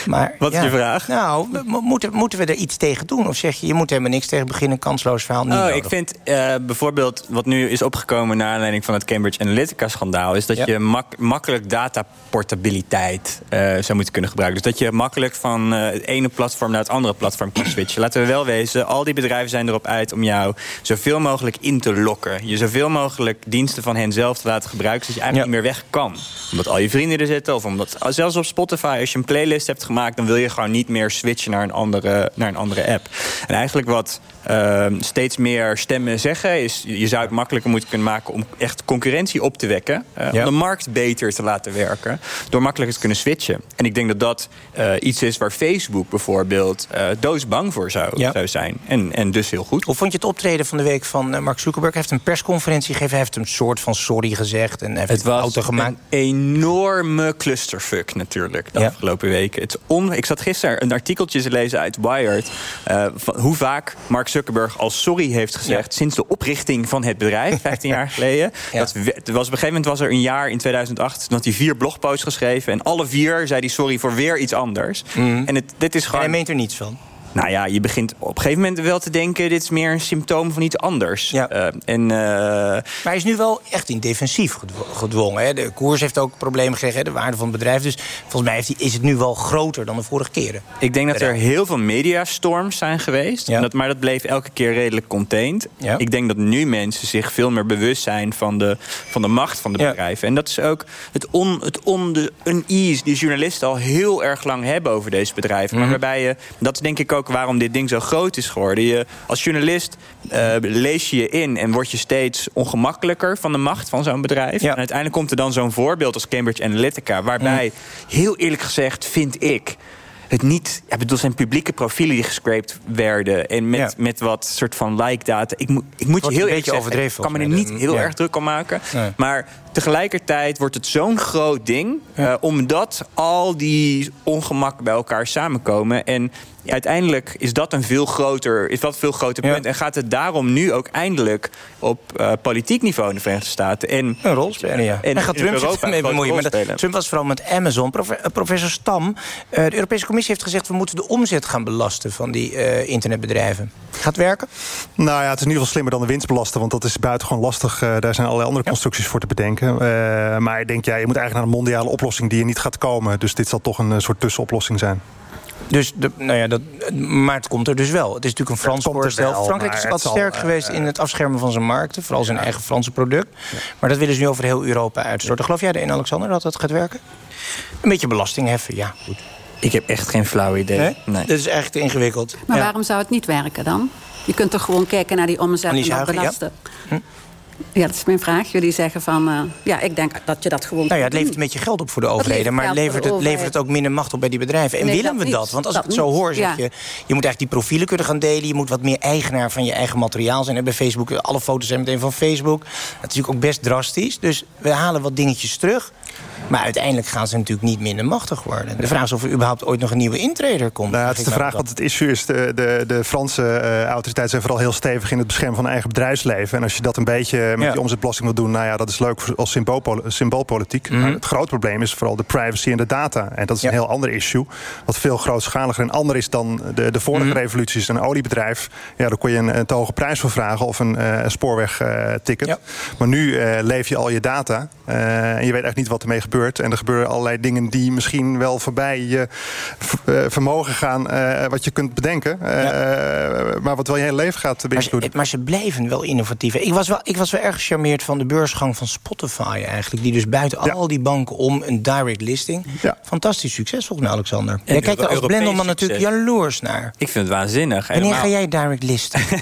Maar, Wat is ja. je vraag? Nou, mo- moeten, moeten we er iets tegen doen? Of zeg je, je moet helemaal niks tegen beginnen, kansloos verhaal niet Oh, nodig? ik vind eh, bijvoorbeeld wat nu is opgekomen naar aanleiding van het Cambridge Analytica-schandaal, is dat Ja. je mak- makkelijk dataportabiliteit eh, zou moeten kunnen gebruiken. Dus dat je makkelijk van eh, het ene platform naar het andere platform kan switchen. Laten we wel wezen, al die bedrijven zijn erop uit om jou zoveel mogelijk in te lokken. Je zoveel mogelijk diensten van hen zelf te laten gebruiken, zodat je eigenlijk niet meer weg kan. Omdat al je vrienden er zitten, of omdat zelfs op Spotify, als je een playlist hebt gemaakt, dan wil je gewoon niet meer switchen naar een andere, naar een andere app. En eigenlijk wat eh, steeds meer stemmen zeggen, is je zou het makkelijker moeten kunnen maken om echt concurrentie op te wekken. eh, Ja. Om de markt beter te laten werken. Door makkelijker te kunnen switchen. En ik denk dat dat eh, iets is waar Facebook bijvoorbeeld eh doodsbang voor zou, Ja. zou zijn. En, en dus heel goed. Hoe vond je het optreden van de week van eh, Mark Zuckerberg? Hij heeft een persconferentie gegeven, hij heeft een soort van sorry gezegd... en heeft Het was auto gemaakt. een enorme clusterfuck natuurlijk de Ja. afgelopen weken. Het on, ik zat gisteren een artikeltje te lezen uit Wired... eh, van hoe vaak Mark Zuckerberg al sorry heeft gezegd... sinds de oprichting van het bedrijf, (laughs) 15 jaar geleden. Dat was, op een gegeven moment was er een jaar in 2008... toen had hij vier blogposts geschreven... en alle vier zei hij sorry voor weer iets anders. En het, dit is gewoon... hij meent er niets van. Nou ja, je begint op een gegeven moment wel te denken... dit is meer een symptoom van iets anders. Eh, en, eh, Maar hij is nu wel echt in defensief gedwo- gedwongen. Hè. De koers heeft ook problemen gekregen, hè, de waarde van het bedrijf. Dus volgens mij heeft hij, is het nu wel groter dan de vorige keren. Ik denk dat er heel veel mediastorms zijn geweest. En Dat, maar dat bleef elke keer redelijk contained. Ik denk dat nu mensen zich veel meer bewust zijn van de, van de macht van de bedrijven. En dat is ook het, on, het on, de unease die journalisten al heel erg lang hebben over deze bedrijven. Maar waarbij je, dat is denk ik ook waarom dit ding zo groot is geworden. Je, als journalist eh, lees je je in en word je steeds ongemakkelijker van de macht van zo'n bedrijf. En uiteindelijk komt er dan zo'n voorbeeld als Cambridge Analytica, waarbij, heel eerlijk gezegd, vind ik het niet. Ik bedoel, zijn publieke profielen die gescraped werden. En met, met wat soort van like-data. Ik, moet ik moet je heel een beetje zeggen, overdreven, Ik kan me er niet mij. heel Ja. erg druk om maken. Nee. Maar tegelijkertijd wordt het zo'n groot ding. eh, omdat al die ongemakken bij elkaar samenkomen. En uiteindelijk is dat een veel groter, is dat een veel groter punt. En gaat het daarom nu ook eindelijk op eh, politiek niveau in de Verenigde Staten. En, een rol spelen, ja. En, gaat Trump zich ermee bemoeien. Maar dat- Trump was vooral met Amazon. Profe- eh, professor Stam, eh, de Europese Commissie heeft gezegd... we moeten de omzet gaan belasten van die eh, internetbedrijven. Gaat het werken? Nou ja, het is in ieder geval slimmer dan de winst belasten. Want dat is buitengewoon lastig. Eh, daar zijn allerlei andere constructies voor te bedenken. Eh, maar ik denk, ja, je moet eigenlijk naar een mondiale oplossing die er niet gaat komen. Dus dit zal toch een eh, soort tussenoplossing zijn. Dus, de, nou ja, dat, maar het komt er dus wel. Het is natuurlijk een Frans voorstel. wel, Frankrijk is altijd sterk eh, geweest in het afschermen van zijn markten. Vooral zijn eigen Franse product. Maar dat willen ze nu over heel Europa uitstorten. Geloof jij erin, Alexander, dat dat gaat werken? Een beetje belasting heffen, ja. Goed. Ik heb echt geen flauw idee. Nee? Nee. Dit is echt te ingewikkeld. Maar Ja. waarom zou het niet werken dan? Je kunt toch gewoon kijken naar die omzet en dat Huigen, ja. Ja, dat is mijn vraag. Jullie zeggen van, eh, ja, ik denk dat je dat gewoon Nou ja, het levert een beetje geld op voor de overheden. levert Maar levert de het, levert het ook minder macht op bij die bedrijven? En Nee, willen dat we niet. dat? Want als Dat ik het zo niet, hoor, zeg ja. je... je moet eigenlijk die profielen kunnen gaan delen. Je moet wat meer eigenaar van je eigen materiaal zijn. En bij Facebook, alle foto's zijn meteen van Facebook. Dat is natuurlijk ook best drastisch. Dus we halen wat dingetjes terug. Maar uiteindelijk gaan ze natuurlijk niet minder machtig worden. De vraag is of er überhaupt ooit nog een nieuwe intrader komt. Nou, het is de vraag wat het issue is. De, de, de Franse eh, autoriteiten zijn vooral heel stevig in het beschermen van eigen bedrijfsleven. En als je dat een beetje met Ja. die omzetbelasting wil doen, nou ja, dat is leuk als symboolpol- symboolpolitiek. Mhm. Maar het grote probleem is vooral de privacy en de data. En dat is een heel ander issue. Wat veel grootschaliger en ander is dan de, de vorige Mhm. revoluties. Een oliebedrijf, ja, daar kon je een, een te hoge prijs voor vragen of een eh spoorwegticket. Maar nu eh, leef je al je data. eh, en je weet echt niet wat ermee gebeurt. En er gebeuren allerlei dingen die misschien wel voorbij je eh, vermogen gaan. eh, wat je kunt bedenken. Eh, Maar wat wel je hele leven gaat Maar beïnvloeden. ze, maar ze blijven wel innovatief. Ik was wel, ik was wel erg gecharmeerd van de beursgang van Spotify eigenlijk. Die dus buiten al die banken om een direct listing. Fantastisch succes volgens mij, Alexander. Jij kijkt er als Blendelman natuurlijk jaloers naar. Ik vind het waanzinnig. Wanneer Helemaal- ga jij direct listen? (laughs)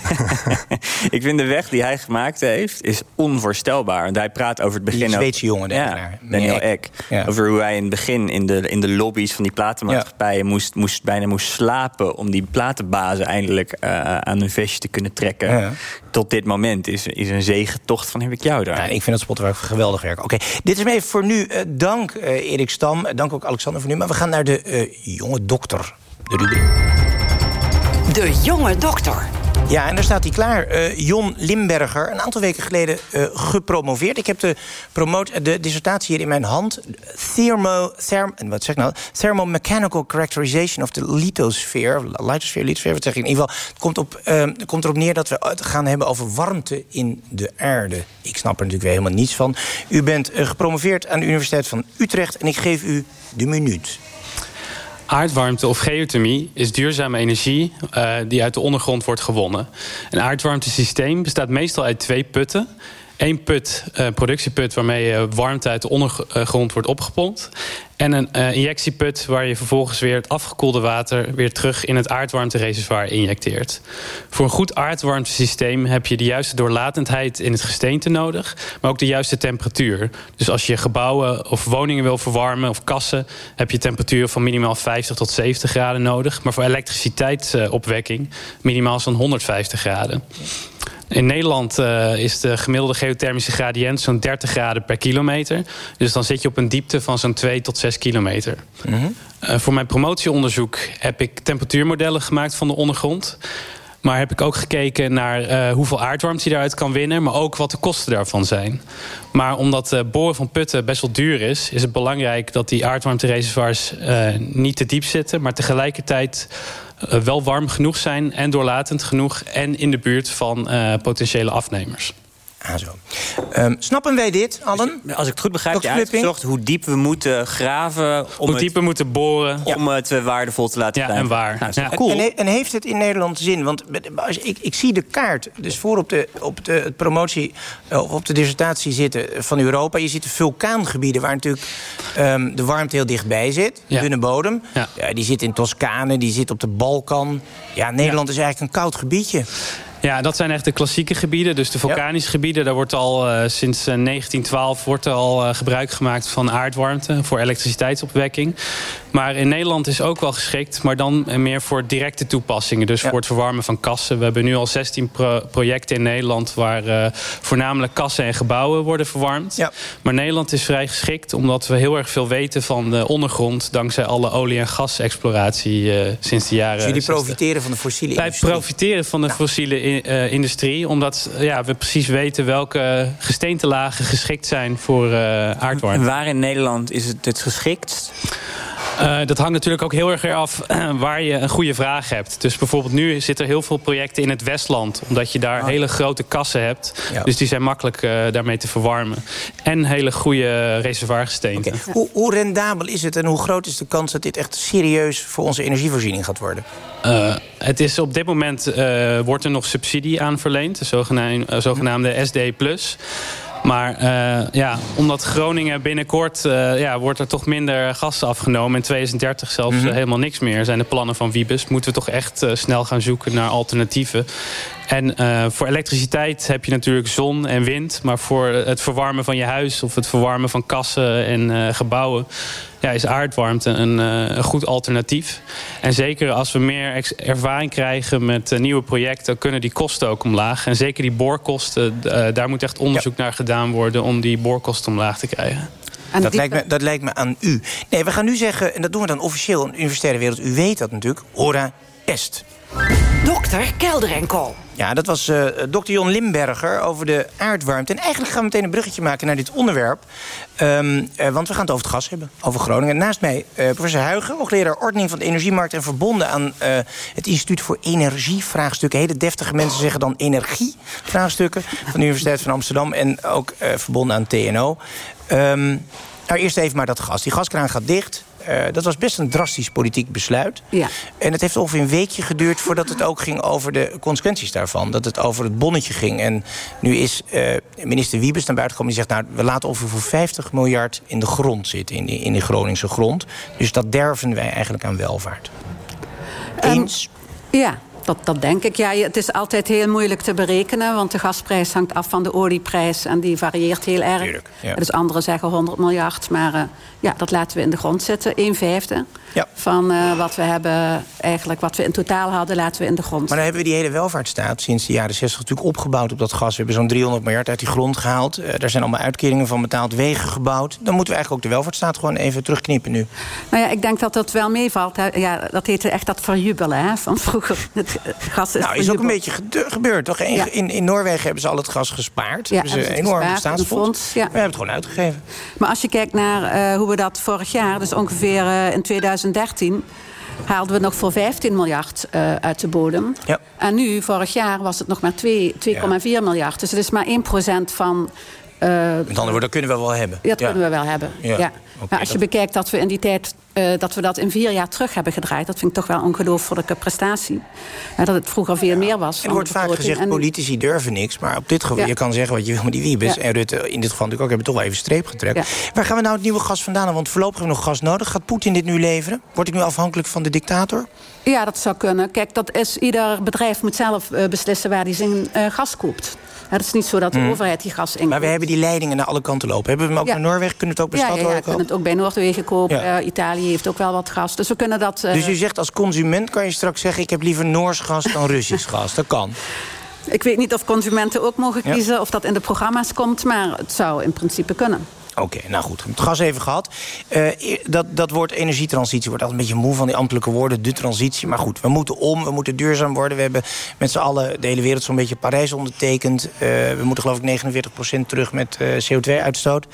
(laughs) Ik vind de weg die hij gemaakt heeft, is onvoorstelbaar. Want hij praat over het begin... Die Zweedse jongen, denk ik ja, naar. Daniel. Ja. Over hoe hij in het begin in de, in de lobby's van die platenmaatschappijen... Moest, moest, bijna moest slapen om die platenbazen eindelijk eh, aan hun vestje te kunnen trekken. Ja. Tot dit moment is, is een zegentocht van heb ik jou daar. Ja, ik vind dat Spotify geweldig werk. Oké, dit is me even voor nu. Eh, dank eh, Erik Stam. Dank ook Alexander voor nu. Maar we gaan naar de eh, jonge dokter. De rubriek. De jonge dokter. Ja, en daar staat hij klaar. Uh, Jon Limberger, een aantal weken geleden uh, gepromoveerd. Ik heb de, de dissertatie hier in mijn hand. Thermo, therm, wat zeg ik nou? Thermomechanical Characterization of the Lithosphere. Lithosphere, lithosphere, wat zeg ik in ieder geval. Het komt, op, uh, komt erop neer dat we het gaan hebben over warmte in de aarde. Ik snap er natuurlijk weer helemaal niets van. U bent gepromoveerd aan de Universiteit van Utrecht en ik geef u de minuut. Aardwarmte of geothermie is duurzame energie uh, die uit de ondergrond wordt gewonnen. Een aardwarmtesysteem bestaat meestal uit twee putten één put, uh, productieput, waarmee uh, warmte uit de ondergrond wordt opgepompt. En een uh, injectieput waar je vervolgens weer het afgekoelde water weer terug in het aardwarmtereservoir injecteert. Voor een goed aardwarmtesysteem heb je de juiste doorlatendheid in het gesteente nodig, maar ook de juiste temperatuur. Dus als je gebouwen of woningen wil verwarmen of kassen, heb je temperatuur van minimaal 50 tot 70 graden nodig. Maar voor elektriciteitsopwekking minimaal zo'n 150 graden. In Nederland uh, is de gemiddelde geothermische gradient zo'n 30 graden per kilometer. Dus dan zit je op een diepte van zo'n 2 tot 6 kilometer. Mm -hmm. uh, voor mijn promotieonderzoek heb ik temperatuurmodellen gemaakt van de ondergrond. Maar heb ik ook gekeken naar uh, hoeveel aardwarmte je daaruit kan winnen... maar ook wat de kosten daarvan zijn. Maar omdat het boren van putten best wel duur is... is het belangrijk dat die aardwarmtereservoirs uh, niet te diep zitten... maar tegelijkertijd uh, wel warm genoeg zijn en doorlatend genoeg... en in de buurt van potentiële afnemers. Ah, zo. Um, snappen wij dit, allen? Als ik het goed begrijp, je uitgezocht hoe diep we moeten graven... Om hoe diep we moeten boren. Om het waardevol te laten ja, blijven. en waar. Nou, ja. Cool. En, en, heeft het in Nederland zin? Want als, ik, ik zie de kaart, dus voor op de, op de promotie... of op de dissertatie zitten van Europa. Je ziet de vulkaangebieden waar natuurlijk um, de warmte heel dichtbij zit. Ja. Dunne bodem. Ja. Ja, die zit in Toscane, die zit op de Balkan. Ja, Nederland is eigenlijk een koud gebiedje. Ja, dat zijn echt de klassieke gebieden. Dus de vulkanische gebieden, daar wordt al uh, sinds uh, 1912 wordt er al uh, gebruik gemaakt van aardwarmte voor elektriciteitsopwekking. Maar in Nederland is ook wel geschikt, maar dan meer voor directe toepassingen. Dus voor het verwarmen van kassen. We hebben nu al 16 pro projecten in Nederland waar uh, voornamelijk kassen en gebouwen worden verwarmd. Ja. Maar Nederland is vrij geschikt omdat we heel erg veel weten van de ondergrond dankzij alle olie- en gasexploratie sinds de jaren. Dus jullie profiteren van de fossiele Wij industrie? profiteren van de ja. fossiele uh, industrie, omdat ja, we precies weten welke gesteentelagen geschikt zijn voor uh, aardwarmte. Waar in Nederland is het het geschiktst? Uh, dat hangt natuurlijk ook heel erg af waar je een goede vraag hebt. Dus bijvoorbeeld nu zitten er heel veel projecten in het Westland. Omdat je daar oh. hele grote kassen hebt. Ja. Dus die zijn makkelijk uh, daarmee te verwarmen. En hele goede reservoirgesteenten. Okay. Hoe, hoe, rendabel is het en hoe groot is de kans dat dit echt serieus voor onze energievoorziening gaat worden? Uh, het is op dit moment wordt er nog subsidie aan verleend. De zogenaamde, zogenaamde SD+. Maar uh, ja, omdat Groningen binnenkort uh, ja, wordt er toch minder gas afgenomen. In 2030 zelfs mm -hmm. helemaal niks meer. Zijn de plannen van Wiebes. Moeten we toch echt snel gaan zoeken naar alternatieven. En voor elektriciteit heb je natuurlijk zon en wind. Maar voor het verwarmen van je huis of het verwarmen van kassen en gebouwen ja, is aardwarmte een, uh, een, goed alternatief. En zeker als we meer ervaring krijgen met uh, nieuwe projecten... dan kunnen die kosten ook omlaag. En zeker die boorkosten, uh, daar moet echt onderzoek ja. naar gedaan worden... om die boorkosten omlaag te krijgen. Dat lijkt, me, dat lijkt me aan u. Nee, we gaan nu zeggen, en dat doen we dan officieel in de universitaire wereld... u weet dat natuurlijk, ora est. Dokter Kelder en Co. Ja, dat was uh, dokter Jon Limberger over de aardwarmte. En eigenlijk gaan we meteen een bruggetje maken naar dit onderwerp. Um, uh, want we gaan het over het gas hebben, over Groningen. Naast mij uh, professor Huigen, hoogleraar Ordening van de Energiemarkt... en verbonden aan het Instituut voor Energievraagstukken. Hele deftige mensen zeggen dan energievraagstukken... van de Universiteit van Amsterdam en ook verbonden aan TNO. Um, nou, eerst even maar dat gas. Die gaskraan gaat dicht... Uh, dat was best een drastisch politiek besluit. Ja. En het heeft ongeveer een weekje geduurd voordat het ook ging over de consequenties daarvan. Dat het over het bonnetje ging. En nu is uh, minister Wiebes naar buiten gekomen die zegt... nou, we laten ongeveer voor 50 miljard in de grond zitten, in die, in die Groningse grond. Dus dat derven wij eigenlijk aan welvaart. Eens? Um, ja, dat, dat denk ik. Ja, het is altijd heel moeilijk te berekenen... want de gasprijs hangt af van de olieprijs... en die varieert heel erg. Tuurlijk, ja. Dus anderen zeggen 100 miljard, maar uh, ja, dat laten we in de grond zitten. 1 vijfde ja. van uh, wat we hebben... eigenlijk wat we in totaal hadden, laten we in de grond Maar dan hebben we die hele welvaartsstaat sinds de jaren 60 natuurlijk opgebouwd op dat gas. We hebben zo'n 300 miljard uit die grond gehaald. Uh, daar zijn allemaal uitkeringen van betaald, wegen gebouwd. Dan moeten we eigenlijk ook de welvaartsstaat gewoon even terugknippen nu. Nou ja, ik denk dat dat wel meevalt. Ja, dat heette echt dat verjubelen hè, van vroeger. (laughs) Het gas is Nou, is ook een beetje gebeurd, toch? In, Ja. in, in Noorwegen hebben ze al het gas gespaard. Ja, hebben ze hebben een enorm staatsfonds. fonds, ja. We hebben het gewoon uitgegeven. Maar als je kijkt naar eh, hoe we dat vorig jaar, dus ongeveer eh, in 2013, haalden we nog voor 15 miljard eh, uit de bodem. Ja. En nu, vorig jaar, was het nog maar 2 2,4 miljard. Dus het is maar 1% van. Met andere woorden, dat kunnen we wel hebben. ja, dat kunnen we wel hebben. Ja. Maar als je dat- bekijkt dat we in die tijd eh, dat we dat in vier jaar terug hebben gedraaid, dat vind ik toch wel een ongelooflijke prestatie. Dat het vroeger veel meer was. Er wordt vaak gezegd, En- politici durven niks. Maar op dit geval, Ja. je kan zeggen wat je wil met die wiebes. En Rutte in dit geval natuurlijk ook, hebben toch wel even streep getrekt. Waar gaan we nou het nieuwe gas vandaan? Want voorlopig hebben we nog gas nodig. Gaat Poetin dit nu leveren? Word ik nu afhankelijk van de dictator? Ja, dat zou kunnen. Kijk, dat is, ieder bedrijf moet zelf eh, beslissen waar hij zijn eh, gas koopt. Ja, het is niet zo dat de Hmm. overheid die gas inkoopt. Maar we hebben die leidingen naar alle kanten lopen. Hebben we hem ook Ja. naar Noorwegen? Kunnen we het ook bij ja, ja, Statoil ja, we kunnen het ook bij Noorwegen kopen. Ja. Eh, Italië heeft ook wel wat gas. Dus we kunnen dat... Dus u zegt als consument kan je straks zeggen... ik heb liever Noors gas dan (laughs) Russisch gas. Dat kan. Ik weet niet of consumenten ook mogen Ja. kiezen... of dat in de programma's komt, maar het zou in principe kunnen. Oké, nou goed. Het gas even gehad. Eh, dat, dat woord energietransitie wordt altijd een beetje moe van die ambtelijke woorden. De transitie. Maar goed, we moeten om. We moeten duurzaam worden. We hebben met z'n allen de hele wereld zo'n beetje Parijs ondertekend. Eh, we moeten geloof ik 49% terug met eh, CO2-uitstoot.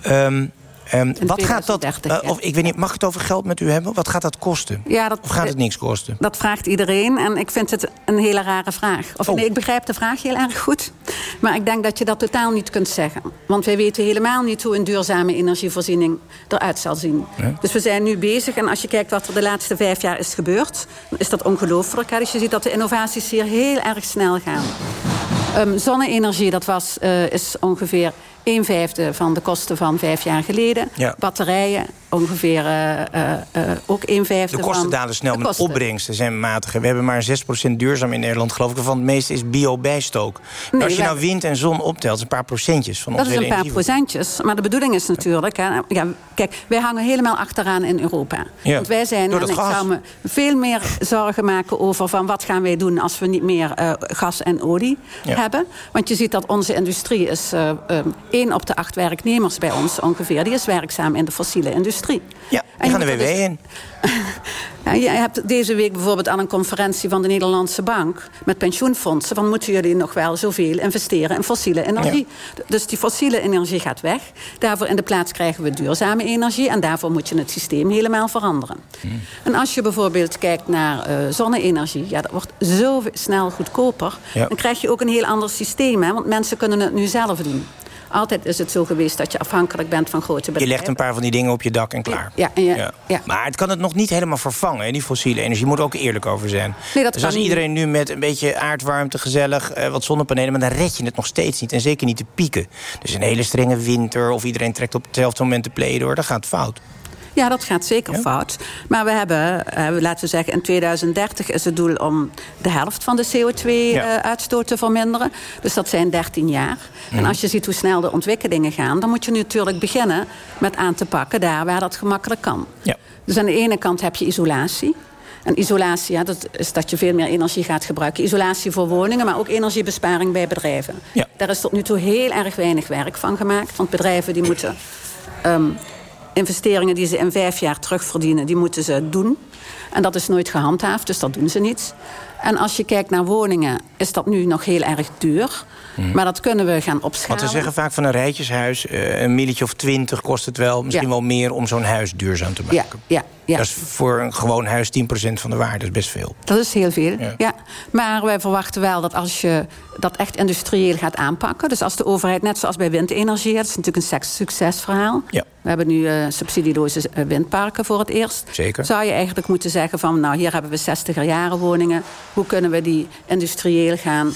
Ehm, ehm, wat gaat dat... eh, of, ik weet niet, mag ik het over geld met u hebben? Wat gaat dat kosten? Ja, dat, Of gaat het niks kosten? Dat vraagt iedereen en ik vind het een hele rare vraag. Of Oh. nee, ik begrijp de vraag heel erg goed. Maar ik denk dat je dat totaal niet kunt zeggen. Want wij weten helemaal niet hoe een duurzame energievoorziening eruit zal zien. Ja. Dus we zijn nu bezig en als je kijkt wat er de laatste vijf jaar is gebeurd... is dat ongelooflijk. hè. Dus je ziet dat de innovaties hier heel erg snel gaan. Ehm, zonne-energie, dat was, eh, is ongeveer een vijfde van de kosten van vijf jaar geleden. Ja. Batterijen, ongeveer eh, eh, eh, ook een vijfde De kosten dalen snel, maar de opbrengsten zijn matiger. We hebben maar 6% duurzaam in Nederland, geloof ik. Van het meeste is bio-bijstook. Nee, als je nou wind en zon optelt, is een paar procentjes van Dat onze is een paar procentjes. Maar de bedoeling is natuurlijk... Hè, ja, kijk, wij hangen helemaal achteraan in Europa. Ja, Want wij zijn... en dat ik gas. zou me veel meer zorgen maken over... van wat gaan wij doen als we niet meer gas en olie Ja. hebben. Want je ziet dat onze industrie is... eh, één op de acht werknemers bij ons ongeveer... die is werkzaam in de fossiele industrie. Ja, En die gaan de WW dus- in. (laughs) Ja, je hebt deze week bijvoorbeeld aan een conferentie van de Nederlandse Bank... met pensioenfondsen, van moeten jullie nog wel zoveel investeren in fossiele energie. Dus die fossiele energie gaat weg. Daarvoor in de plaats krijgen we duurzame energie... en daarvoor moet je het systeem helemaal veranderen. Hmm. En als je bijvoorbeeld kijkt naar eh, zonne-energie... ja, dat wordt zo snel goedkoper. Ja. Dan krijg je ook een heel ander systeem, hè, want mensen kunnen het nu zelf doen. Altijd is het zo geweest dat je afhankelijk bent van grote Je bedrijven. legt een paar van die dingen op je dak en klaar. Ja, en je- ja. Maar het kan het nog niet helemaal vervangen, hè, die fossiele energie. Je moet er ook eerlijk over zijn. Nee, dat dus als iedereen nu met een beetje aardwarmte, gezellig, eh, wat zonnepanelen... maar dan red je het nog steeds niet. En zeker niet de pieken. Dus een hele strenge winter of iedereen trekt op hetzelfde moment de play door. Dat gaat fout. Ja, dat gaat zeker fout. Maar we hebben, eh, laten we zeggen, in 2030 is het doel om de helft van de CO2-uitstoot te verminderen. Dus dat zijn 13 jaar. En Mhm. als je ziet hoe snel de ontwikkelingen gaan, dan moet je nu natuurlijk beginnen met aan te pakken daar waar dat gemakkelijk kan. Ja. Dus aan de ene kant heb je isolatie. En isolatie, ja, dat is dat je veel meer energie gaat gebruiken. Isolatie voor woningen, maar ook energiebesparing bij bedrijven. Ja. Daar is tot nu toe heel erg weinig werk van gemaakt. Want bedrijven die moeten ehm, investeringen die ze in vijf jaar terugverdienen, die moeten ze doen. En dat is nooit gehandhaafd, dus dat doen ze niet. En als je kijkt naar woningen, is dat nu nog heel erg duur. Maar dat kunnen we gaan opschalen. Want we zeggen vaak van een rijtjeshuis, eh, een milletje of twintig kost het wel. Misschien Ja. wel meer om zo'n huis duurzaam te maken. Ja, ja, ja. Dat is voor een gewoon huis 10% van de waarde. Dat is best veel. Dat is heel veel, Ja. ja. Maar wij verwachten wel dat als je dat echt industrieel gaat aanpakken... dus als de overheid, net zoals bij windenergie... dat is natuurlijk een succesverhaal. Ja. We hebben nu eh, subsidieloze eh, windparken voor het eerst. Zeker. Zou je eigenlijk moeten zeggen van... nou, hier hebben we 60er jaren woningen. Hoe kunnen we die industrieel gaan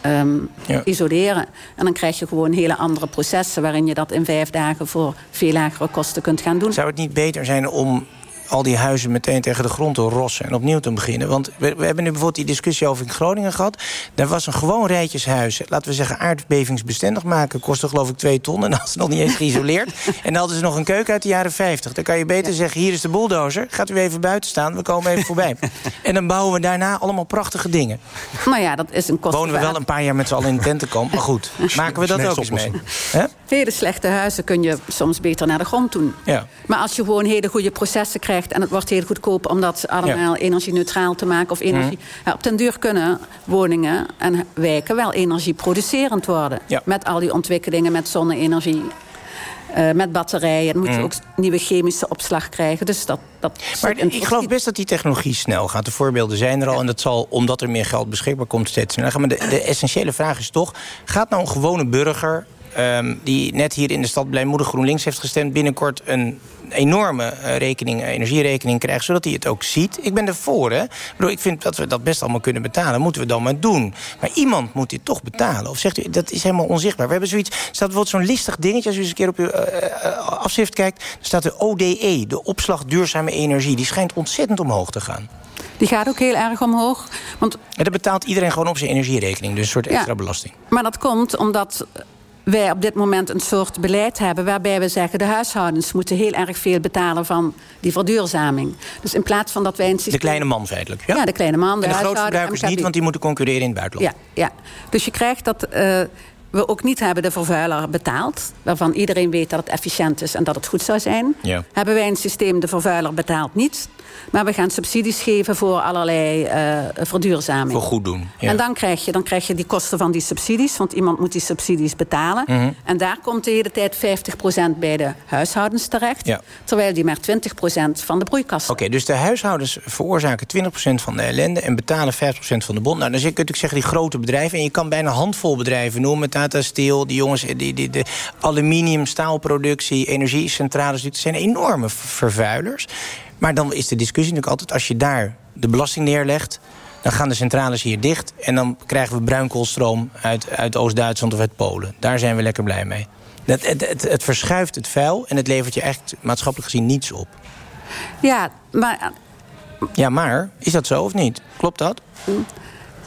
ehm, Ja. isoleren? En dan krijg je gewoon hele andere processen... waarin je dat in vijf dagen voor veel lagere kosten kunt gaan doen. Zou het niet beter zijn om al die huizen meteen tegen de grond te rossen en opnieuw te beginnen? Want we, we hebben nu bijvoorbeeld die discussie over in Groningen gehad. Daar was een gewoon rijtjeshuis, laten we zeggen aardbevingsbestendig maken, kostte geloof ik twee ton en (laughs) dat is nog niet eens geïsoleerd. en dan hadden ze nog een keuken uit de jaren 50. Dan kan je beter zeggen, hier is de bulldozer, gaat u even buiten staan, we komen even voorbij. (laughs) en dan bouwen we daarna allemaal prachtige dingen. Nou ja, dat is een kosten. Wonen we wel een paar jaar met z'n allen in tentenkamp, maar goed, (laughs) maken we dat ook eens mee. Hè? Hele slechte huizen kun je soms beter naar de grond doen. Ja. Maar als je gewoon hele goede processen krijgt en het wordt heel goedkoop om dat allemaal energie-neutraal te maken. Of energie. Ja, op den duur kunnen woningen en wijken wel energieproducerend worden. Met al die ontwikkelingen met zonne-energie. eh, met batterijen. Dan moet je Mhm. ook nieuwe chemische opslag krijgen. Dus dat, dat Maar ik geloof best dat die technologie snel gaat. De voorbeelden zijn er al. En dat zal, omdat er meer geld beschikbaar komt, steeds sneller gaan. Maar de, de essentiële vraag is toch... gaat nou een gewone burger... ehm, die net hier in de stad Blijmoedig GroenLinks heeft gestemd... binnenkort een enorme eh, rekening, eh, energierekening krijgt... zodat hij het ook ziet? Ik ben ervoor, hè? Ik, bedoel, ik vind dat we dat best allemaal kunnen betalen. Moeten we dan maar doen. Maar iemand moet dit toch betalen. Of zegt u, dat is helemaal onzichtbaar. We hebben zoiets... Er staat bijvoorbeeld zo'n listig dingetje... als u eens een keer op uw eh, afschrift kijkt... er staat de ODE, de opslag duurzame energie. Die schijnt ontzettend omhoog te gaan. Die gaat ook heel erg omhoog. Want En dat betaalt iedereen gewoon op zijn energierekening. Dus een soort Ja. extra belasting. Maar dat komt omdat wij op dit moment een soort beleid hebben... waarbij we zeggen de huishoudens moeten heel erg veel betalen... van die verduurzaming. Dus in plaats van dat wij een systeem... De kleine man feitelijk. Ja, Ja, de kleine man, de en de grote huishouden, verbruikers MKB. niet, want die moeten concurreren in het buitenland. Ja, ja. Dus je krijgt dat eh, we ook niet hebben de vervuiler betaald... waarvan iedereen weet dat het efficiënt is en dat het goed zou zijn. Ja. Hebben wij een systeem, de vervuiler betaalt niet... maar we gaan subsidies geven voor allerlei eh, verduurzaming. Voor goed doen. Ja. En dan krijg, je, dan krijg je die kosten van die subsidies... want iemand moet die subsidies betalen. Mhm. En daar komt de hele tijd 50% bij de huishoudens terecht... Ja. terwijl die maar 20% van de broeikast Oké, dus de huishoudens veroorzaken 20% van de ellende... en betalen 50% van de bond. Nou, dan kun je natuurlijk zeggen die grote bedrijven... en je kan bijna een handvol bedrijven noemen. Tata Steel, die jongens, die, die, de aluminium, staalproductie... energiecentrales, dit zijn enorme vervuilers. Maar dan is de discussie natuurlijk altijd... als je daar de belasting neerlegt... dan gaan de centrales hier dicht... en dan krijgen we bruinkoolstroom uit, uit Oost-Duitsland of uit Polen. Daar zijn we lekker blij mee. Dat, het, het, het verschuift het vuil en het levert je echt maatschappelijk gezien niets op. Ja, maar Ja, maar is dat zo of niet? Klopt dat?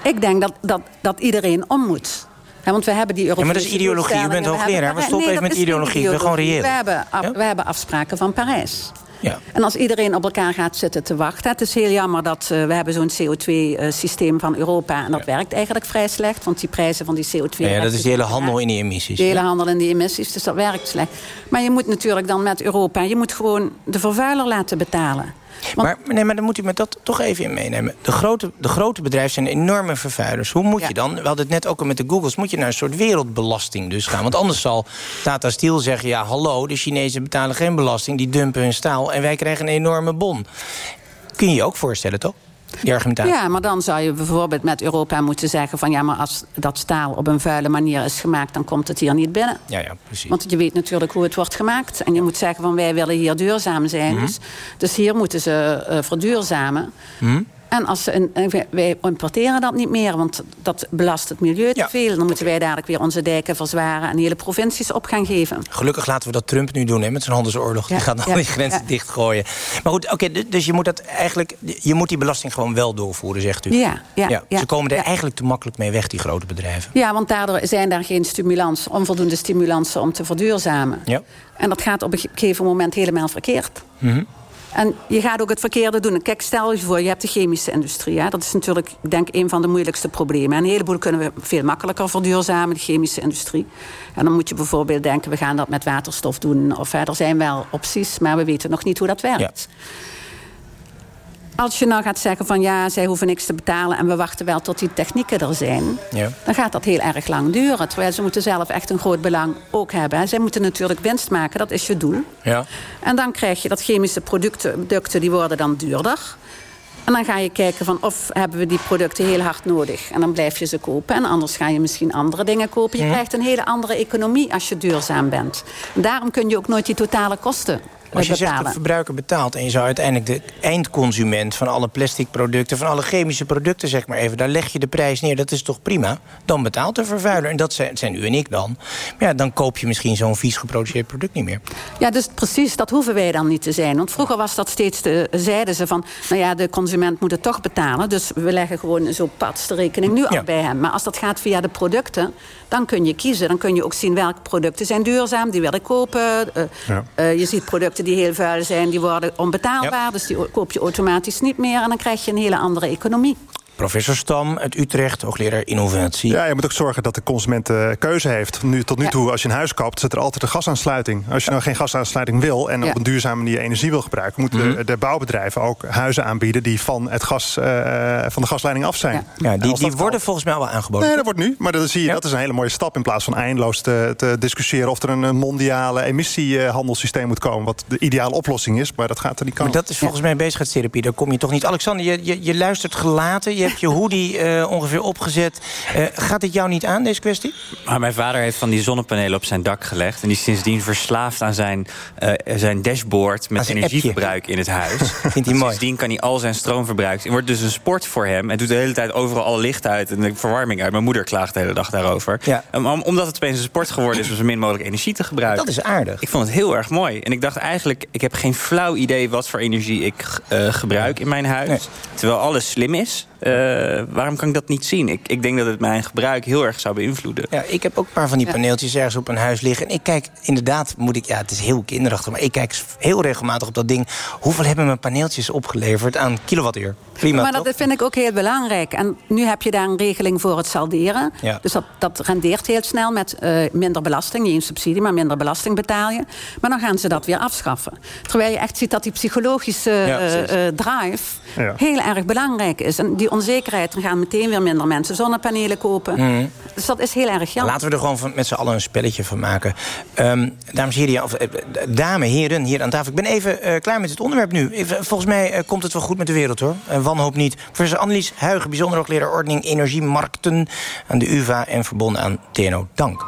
Ik denk dat, dat, dat iedereen om moet. Ja, want we hebben die maar dat is Europese ideologie. Je bent hoogleraar. We stoppen Nee, even met ideologie. We gewoon reëel. We hebben, af- we hebben afspraken van Parijs. Ja. En als iedereen op elkaar gaat zitten te wachten... het is heel jammer dat eh, we hebben zo'n CO2-systeem van Europa... en dat werkt eigenlijk vrij slecht, want die prijzen van die CO2... Ja, dat is die hele handel in die emissies. De hele handel in die emissies, dus dat werkt slecht. Maar je moet natuurlijk dan met Europa... je moet gewoon de vervuiler laten betalen. Maar, nee, maar dan moet u me dat toch even in meenemen. De grote, de grote bedrijven zijn enorme vervuilers. Hoe moet je dan, we hadden het net ook al met de Googles... moet je naar een soort wereldbelasting dus gaan? Want anders zal Tata Steel zeggen... ja, hallo, de Chinezen betalen geen belasting... die dumpen hun staal en wij krijgen een enorme bon. Kun je je ook voorstellen, toch? Die argumentatie. Ja, maar dan zou je bijvoorbeeld met Europa moeten zeggen... van ja, maar als dat staal op een vuile manier is gemaakt... dan komt het hier niet binnen. Ja, ja, precies. Want je weet natuurlijk hoe het wordt gemaakt. En je moet zeggen van wij willen hier duurzaam zijn. Mhm. dus, dus hier moeten ze eh, verduurzamen. Hm? En als ze een, wij- importeren dat niet meer, want dat belast het milieu te veel. Dan moeten wij dadelijk weer onze dijken verzwaren en hele provincies op gaan geven. Gelukkig laten we dat Trump nu doen hè, met zijn handelsoorlog. Die gaat dan ja, (laughs) die grenzen dichtgooien. Maar goed, oké, dus je moet dat eigenlijk. Je moet die belasting gewoon wel doorvoeren, zegt u. Ja, ja, ja, Ze komen er eigenlijk te makkelijk mee weg, die grote bedrijven. Ja, want daardoor zijn daar geen stimulans, onvoldoende stimulansen om te verduurzamen. Ja. En dat gaat op een gegeven moment helemaal verkeerd. Mhm. En je gaat ook het verkeerde doen. Kijk, stel je voor, je hebt de chemische industrie. Dat is natuurlijk, ik denk, een van de moeilijkste problemen. En een heleboel kunnen we veel makkelijker verduurzamen, de chemische industrie. En dan moet je bijvoorbeeld denken, we gaan dat met waterstof doen. Of hè, er zijn wel opties, maar we weten nog niet hoe dat werkt. Als je nou gaat zeggen van ja, zij hoeven niks te betalen... en we wachten wel tot die technieken er zijn... Ja. dan gaat dat heel erg lang duren. Terwijl ze moeten zelf echt een groot belang ook hebben. Zij moeten natuurlijk winst maken, dat is je doel. Ja. En dan krijg je dat chemische producten, producten die worden dan duurder. En dan ga je kijken van of hebben we die producten heel hard nodig. En dan blijf je ze kopen. En anders ga je misschien andere dingen kopen. Je krijgt een hele andere economie als je duurzaam bent. En daarom kun je ook nooit die totale kosten Als je zegt bepalen. de verbruiker betaalt en je zou uiteindelijk de eindconsument van alle plastic producten, van alle chemische producten, zeg maar even, daar leg je de prijs neer, dat is toch prima? Dan betaalt de vervuiler. En dat zijn, zijn u en ik dan. Maar ja, dan koop je misschien zo'n vies geproduceerd product niet meer. Ja, dus precies, dat hoeven wij dan niet te zijn. Want vroeger was dat steeds, de, zeiden ze van... nou ja, de consument moet het toch betalen. Dus we leggen gewoon zo pats de rekening nu al bij hem. Maar als dat gaat via de producten, dan kun je kiezen. Dan kun je ook zien welke producten zijn duurzaam, die wil ik kopen. Eh, Ja. eh, je ziet producten die heel vuil zijn, die worden onbetaalbaar. Dus die koop je automatisch niet meer. En dan krijg je een hele andere economie. Professor Stam uit Utrecht, hoogleraar innovatie. Ja, je moet ook zorgen dat de consument uh, keuze heeft. Nu, tot nu toe, als je een huis koopt, zit er altijd een gasaansluiting. Als je nou geen gasaansluiting wil en op een duurzame manier energie wil gebruiken... moeten Mhm. de, de bouwbedrijven ook huizen aanbieden die van, het gas, uh, van de gasleiding af zijn. Ja, die, die worden volgens mij al aangeboden. Nee, dat wordt nu. Maar dan zie je, dat is een hele mooie stap... in plaats van eindeloos te, te discussiëren of er een mondiale emissiehandelssysteem moet komen... wat de ideale oplossing is, maar dat gaat er niet komen. Maar dat is volgens mij bezigheidstherapie, daar kom je toch niet. Alexander, je, je, je luistert gelaten, je je hoodie uh, ongeveer opgezet. Uh, gaat dit jou niet aan, deze kwestie? Maar mijn vader heeft van die zonnepanelen op zijn dak gelegd... en die is sindsdien verslaafd aan zijn, uh, zijn dashboard met zijn energieverbruik appje. in het huis. (laughs) Vindt hij mooi. Sindsdien kan hij al zijn stroom verbruiken. Het wordt dus een sport voor hem. En doet de hele tijd overal al licht uit en de verwarming uit. Mijn moeder klaagt de hele dag daarover. Ja. Um, omdat het opeens een sport geworden is om zo min mogelijk energie te gebruiken. Dat is aardig. Ik vond het heel erg mooi. En ik dacht eigenlijk, ik heb geen flauw idee wat voor energie ik gebruik in mijn huis. Nee. Terwijl alles slim is. Uh, waarom kan ik dat niet zien? Ik, ik denk dat het mijn gebruik heel erg zou beïnvloeden. Ja, ik heb ook een paar van die paneeltjes ergens op een huis liggen. En ik kijk inderdaad, moet ik, ja, het is heel kinderachtig... maar ik kijk heel regelmatig op dat ding. Hoeveel hebben mijn paneeltjes opgeleverd aan kilowattuur? Prima, Maar toch? dat vind ik ook heel belangrijk. En nu heb je daar een regeling voor het salderen. Ja. Dus dat, dat rendeert heel snel met uh, minder belasting. Niet eens subsidie, maar minder belasting betaal je. Maar dan gaan ze dat weer afschaffen. Terwijl je echt ziet dat die psychologische Ja, uh, uh, drive... Ja. heel erg belangrijk is. En die onzekerheid, dan gaan meteen weer minder mensen zonnepanelen kopen. Mhm. Dus dat is heel erg jammer. Laten we er gewoon van, met z'n allen een spelletje van maken. Um, dames en heren, of, uh, dame, heren, hier aan tafel. Ik ben even uh, klaar met het onderwerp nu. Even, volgens mij uh, komt het wel goed met de wereld, hoor. wanhoop niet. Professor Annelies Huigen, bijzonder hoogleraar ordening energiemarkten... aan de UvA en verbonden aan TNO. Dank.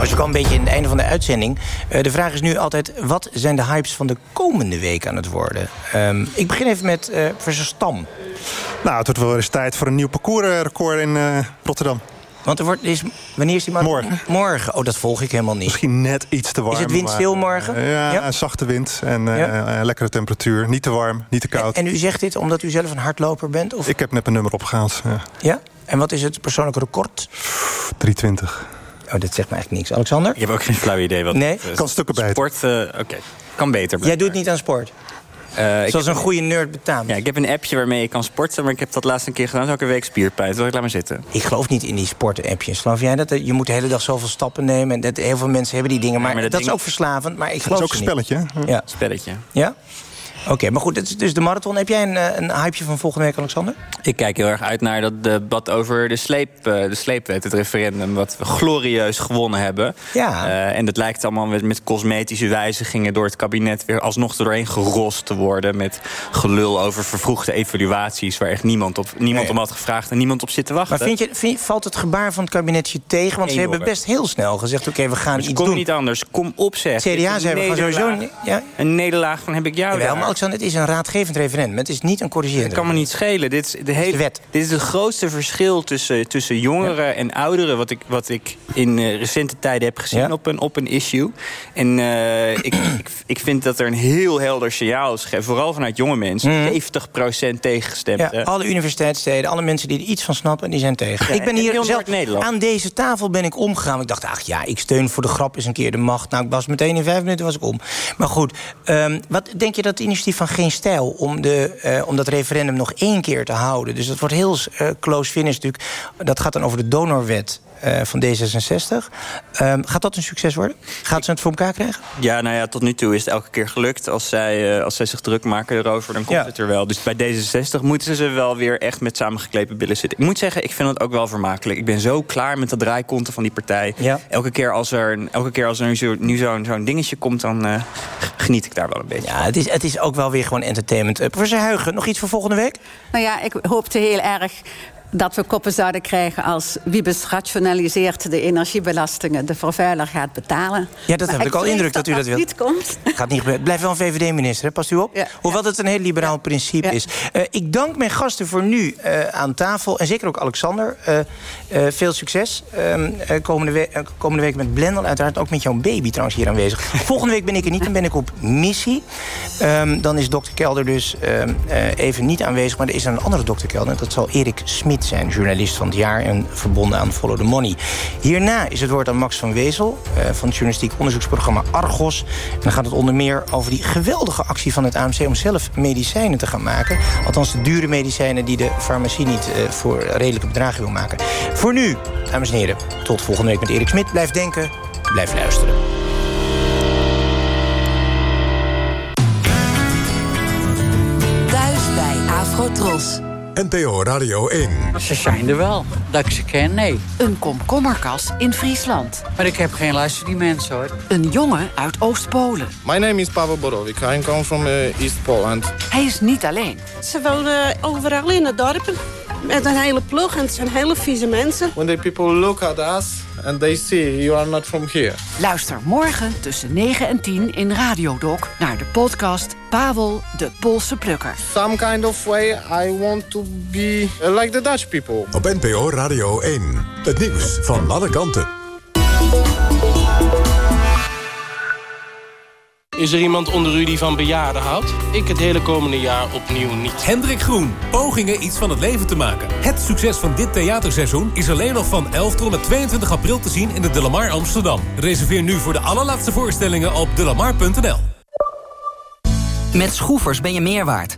Als je al een beetje in het einde van de uitzending. Uh, de vraag is nu altijd: wat zijn de hypes van de komende week aan het worden? Um, ik begin even met uh, professor Stam. Nou, het wordt wel eens tijd voor een nieuw parcoursrecord in uh, Rotterdam. Want er wordt, is, wanneer is die maar? Morgen. Morgen. Oh, dat volg ik helemaal niet. Misschien net iets te warm. Is het windstil maar, morgen? Uh, ja, ja, een zachte wind en uh, ja. uh, lekkere temperatuur. Niet te warm, niet te koud. En, en, u zegt dit omdat u zelf een hardloper bent? Of? Ik heb net mijn nummer opgehaald. Ja. ja? En wat is het persoonlijke record? 320. Oh, dat zegt me eigenlijk niks. Alexander? Je hebt ook geen flauw idee wat nee? het, kan stukken bij. Sport, oké. Okay. Kan beter. Jij doet niet aan sport? Uh, Zoals een goede nerd betaamt. Ja, ik heb een appje waarmee je kan sporten, maar ik heb dat laatst een keer gedaan. Elke week spierpijn. Zal ik laat maar zitten. Ik geloof niet in die sporten-appjes. Geloof jij dat? Je moet de hele dag zoveel stappen nemen. En dat, heel veel mensen hebben die dingen. Maar, ja, maar dat, dat ding... is ook verslavend. Maar ik geloof dat is ook een spelletje. Niet. Ja. Spelletje. Ja? Oké, okay, maar goed, het is dus de marathon. Heb jij een, een hypeje van volgende week, Alexander? Ik kijk heel erg uit naar dat debat over de, sleep, de sleepwet, het referendum... wat we glorieus gewonnen hebben. Ja. Uh, en dat lijkt allemaal met, met cosmetische wijzigingen... door het kabinet weer alsnog doorheen gerost te worden... met gelul over vervroegde evaluaties... waar echt niemand, op, niemand nee. om had gevraagd en niemand op zit te wachten. Maar vind je, vind valt het gebaar van het kabinet je tegen? Want ze hebben best heel snel gezegd... oké, okay, we gaan dus iets kom doen. niet anders, kom op zeg. CDA zei, we gaan sowieso... Ja? Een nederlaag van heb ik jou Jawel, Alexander, het is een raadgevend referendum. Het is niet een corrigerend Het kan me niet schelen. Dit is, de hele, wet. dit is het grootste verschil tussen, tussen jongeren ja. en ouderen... wat ik, wat ik in uh, recente tijden heb gezien ja. op, een, op een issue. En uh, ik, ik, ik vind dat er een heel helder signaal is gegeven. Vooral vanuit jonge mensen. Mm. 70% tegengestemd. Ja, alle universiteitssteden, alle mensen die er iets van snappen... die zijn tegen. ik ben hier zelf, aan deze tafel ben ik omgegaan. Ik dacht, ach ja, ik steun voor de grap eens een keer de macht. Nou, ik was meteen in vijf minuten was ik om. Maar goed, um, wat denk je dat het initiatief van Geen Stijl... om, de, uh, om dat referendum nog één keer te houden... dus dat wordt heel uh, close finish natuurlijk. Dat gaat dan over de donorwet uh, van D66. Um, gaat dat een succes worden? Gaat ze het voor elkaar krijgen? Ja, nou ja, tot nu toe is het elke keer gelukt. Als zij, uh, als zij zich druk maken erover, dan komt ja. het er wel. Dus bij D66 moeten ze wel weer echt met samengeklepen billen zitten. Ik moet zeggen, ik vind het ook wel vermakelijk. Ik ben zo klaar met de draaikonten van die partij. Ja. Elke keer als er, elke keer als er nu, zo, nu zo'n zo'n dingetje komt, dan uh, geniet ik daar wel een beetje Ja, het is, het is ook wel weer gewoon entertainment. Professor Huigen, nog iets voor volgende week? Nou ja, ik hoopte heel erg dat we koppen zouden krijgen als Wiebes rationaliseert de energiebelastingen, de vervuiler gaat betalen. Ja, dat maar heb ik al indruk dat, dat u dat, dat wil. niet komt. (laughs) Gaat niet gebeuren. Blijf wel een VVD-minister, past u op? Ja. Hoewel het een heel liberaal ja. principe is. Uh, ik dank mijn gasten voor nu uh, aan tafel. En zeker ook Alexander. Uh, veel succes. Ehm, komende, we komende, week met Blendel. Uiteraard ook met jouw baby trouwens hier aanwezig. (laughs) Volgende week ben ik er niet. Dan ben ik op missie. Um, dan is dokter Kelder dus um, even niet aanwezig. Maar er is een andere dokter Kelder. Dat zal Erik Smit Zijn. Journalist van het jaar en verbonden aan Follow the Money. Hierna is het woord aan Max van Wezel... Eh, van het journalistiek onderzoeksprogramma Argos. En dan gaat het onder meer over die geweldige actie van het AMC... om zelf medicijnen te gaan maken. Althans de dure medicijnen die de farmacie niet uh, voor redelijke bedragen wil maken. Voor nu, dames en heren, tot volgende week met Erik Smit. Blijf denken, blijf luisteren. Thuis bij Afrotros. NPO Radio 1. Ze zijn er wel. Dat ik ze ken, nee. Een komkommerkas in Friesland. Maar ik heb geen luister die mensen, hoor. Een jongen uit Oost-Polen. My name is Pavel Borovic. I come from uh, East Poland. Hij is niet alleen. Ze wonen overal in het dorp. Met een hele ploeg en het zijn hele vieze mensen. When the people look at us and they see you are not from here. Luister morgen tussen 9 en 10 in Radiodoc naar de podcast Pavel de Poolse Plukker. Some kind of way I want to be like the Dutch people. Op NPO Radio 1. Het nieuws van alle kanten. Is er iemand onder u die van bejaarden houdt? Ik het hele komende jaar opnieuw niet. Hendrik Groen, pogingen iets van het leven te maken. Het succes van dit theaterseizoen is alleen nog van 11 tot en met 22 april te zien in de Delamar Amsterdam. Reserveer nu voor de allerlaatste voorstellingen op delamar.nl. Met Schroefers ben je meer waard.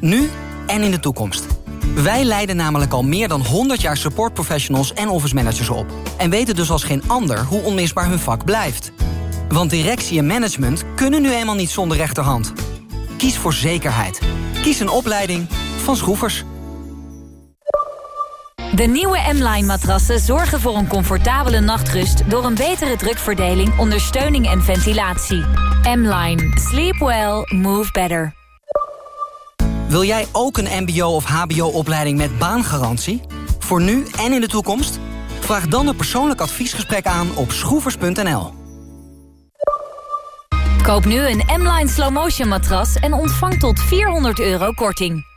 Nu en in de toekomst. Wij leiden namelijk al meer dan 100 jaar supportprofessionals en office managers op. En weten dus als geen ander hoe onmisbaar hun vak blijft. Want directie en management kunnen nu eenmaal niet zonder rechterhand. Kies voor zekerheid. Kies een opleiding van Schroefers. De nieuwe M-Line matrassen zorgen voor een comfortabele nachtrust... door een betere drukverdeling, ondersteuning en ventilatie. M-Line. Sleep well. Move better. Wil jij ook een mbo- of hbo-opleiding met baangarantie? Voor nu en in de toekomst? Vraag dan een persoonlijk adviesgesprek aan op schroevers.nl. Koop nu een M-Line Slow Motion matras en ontvang tot 400 euro korting.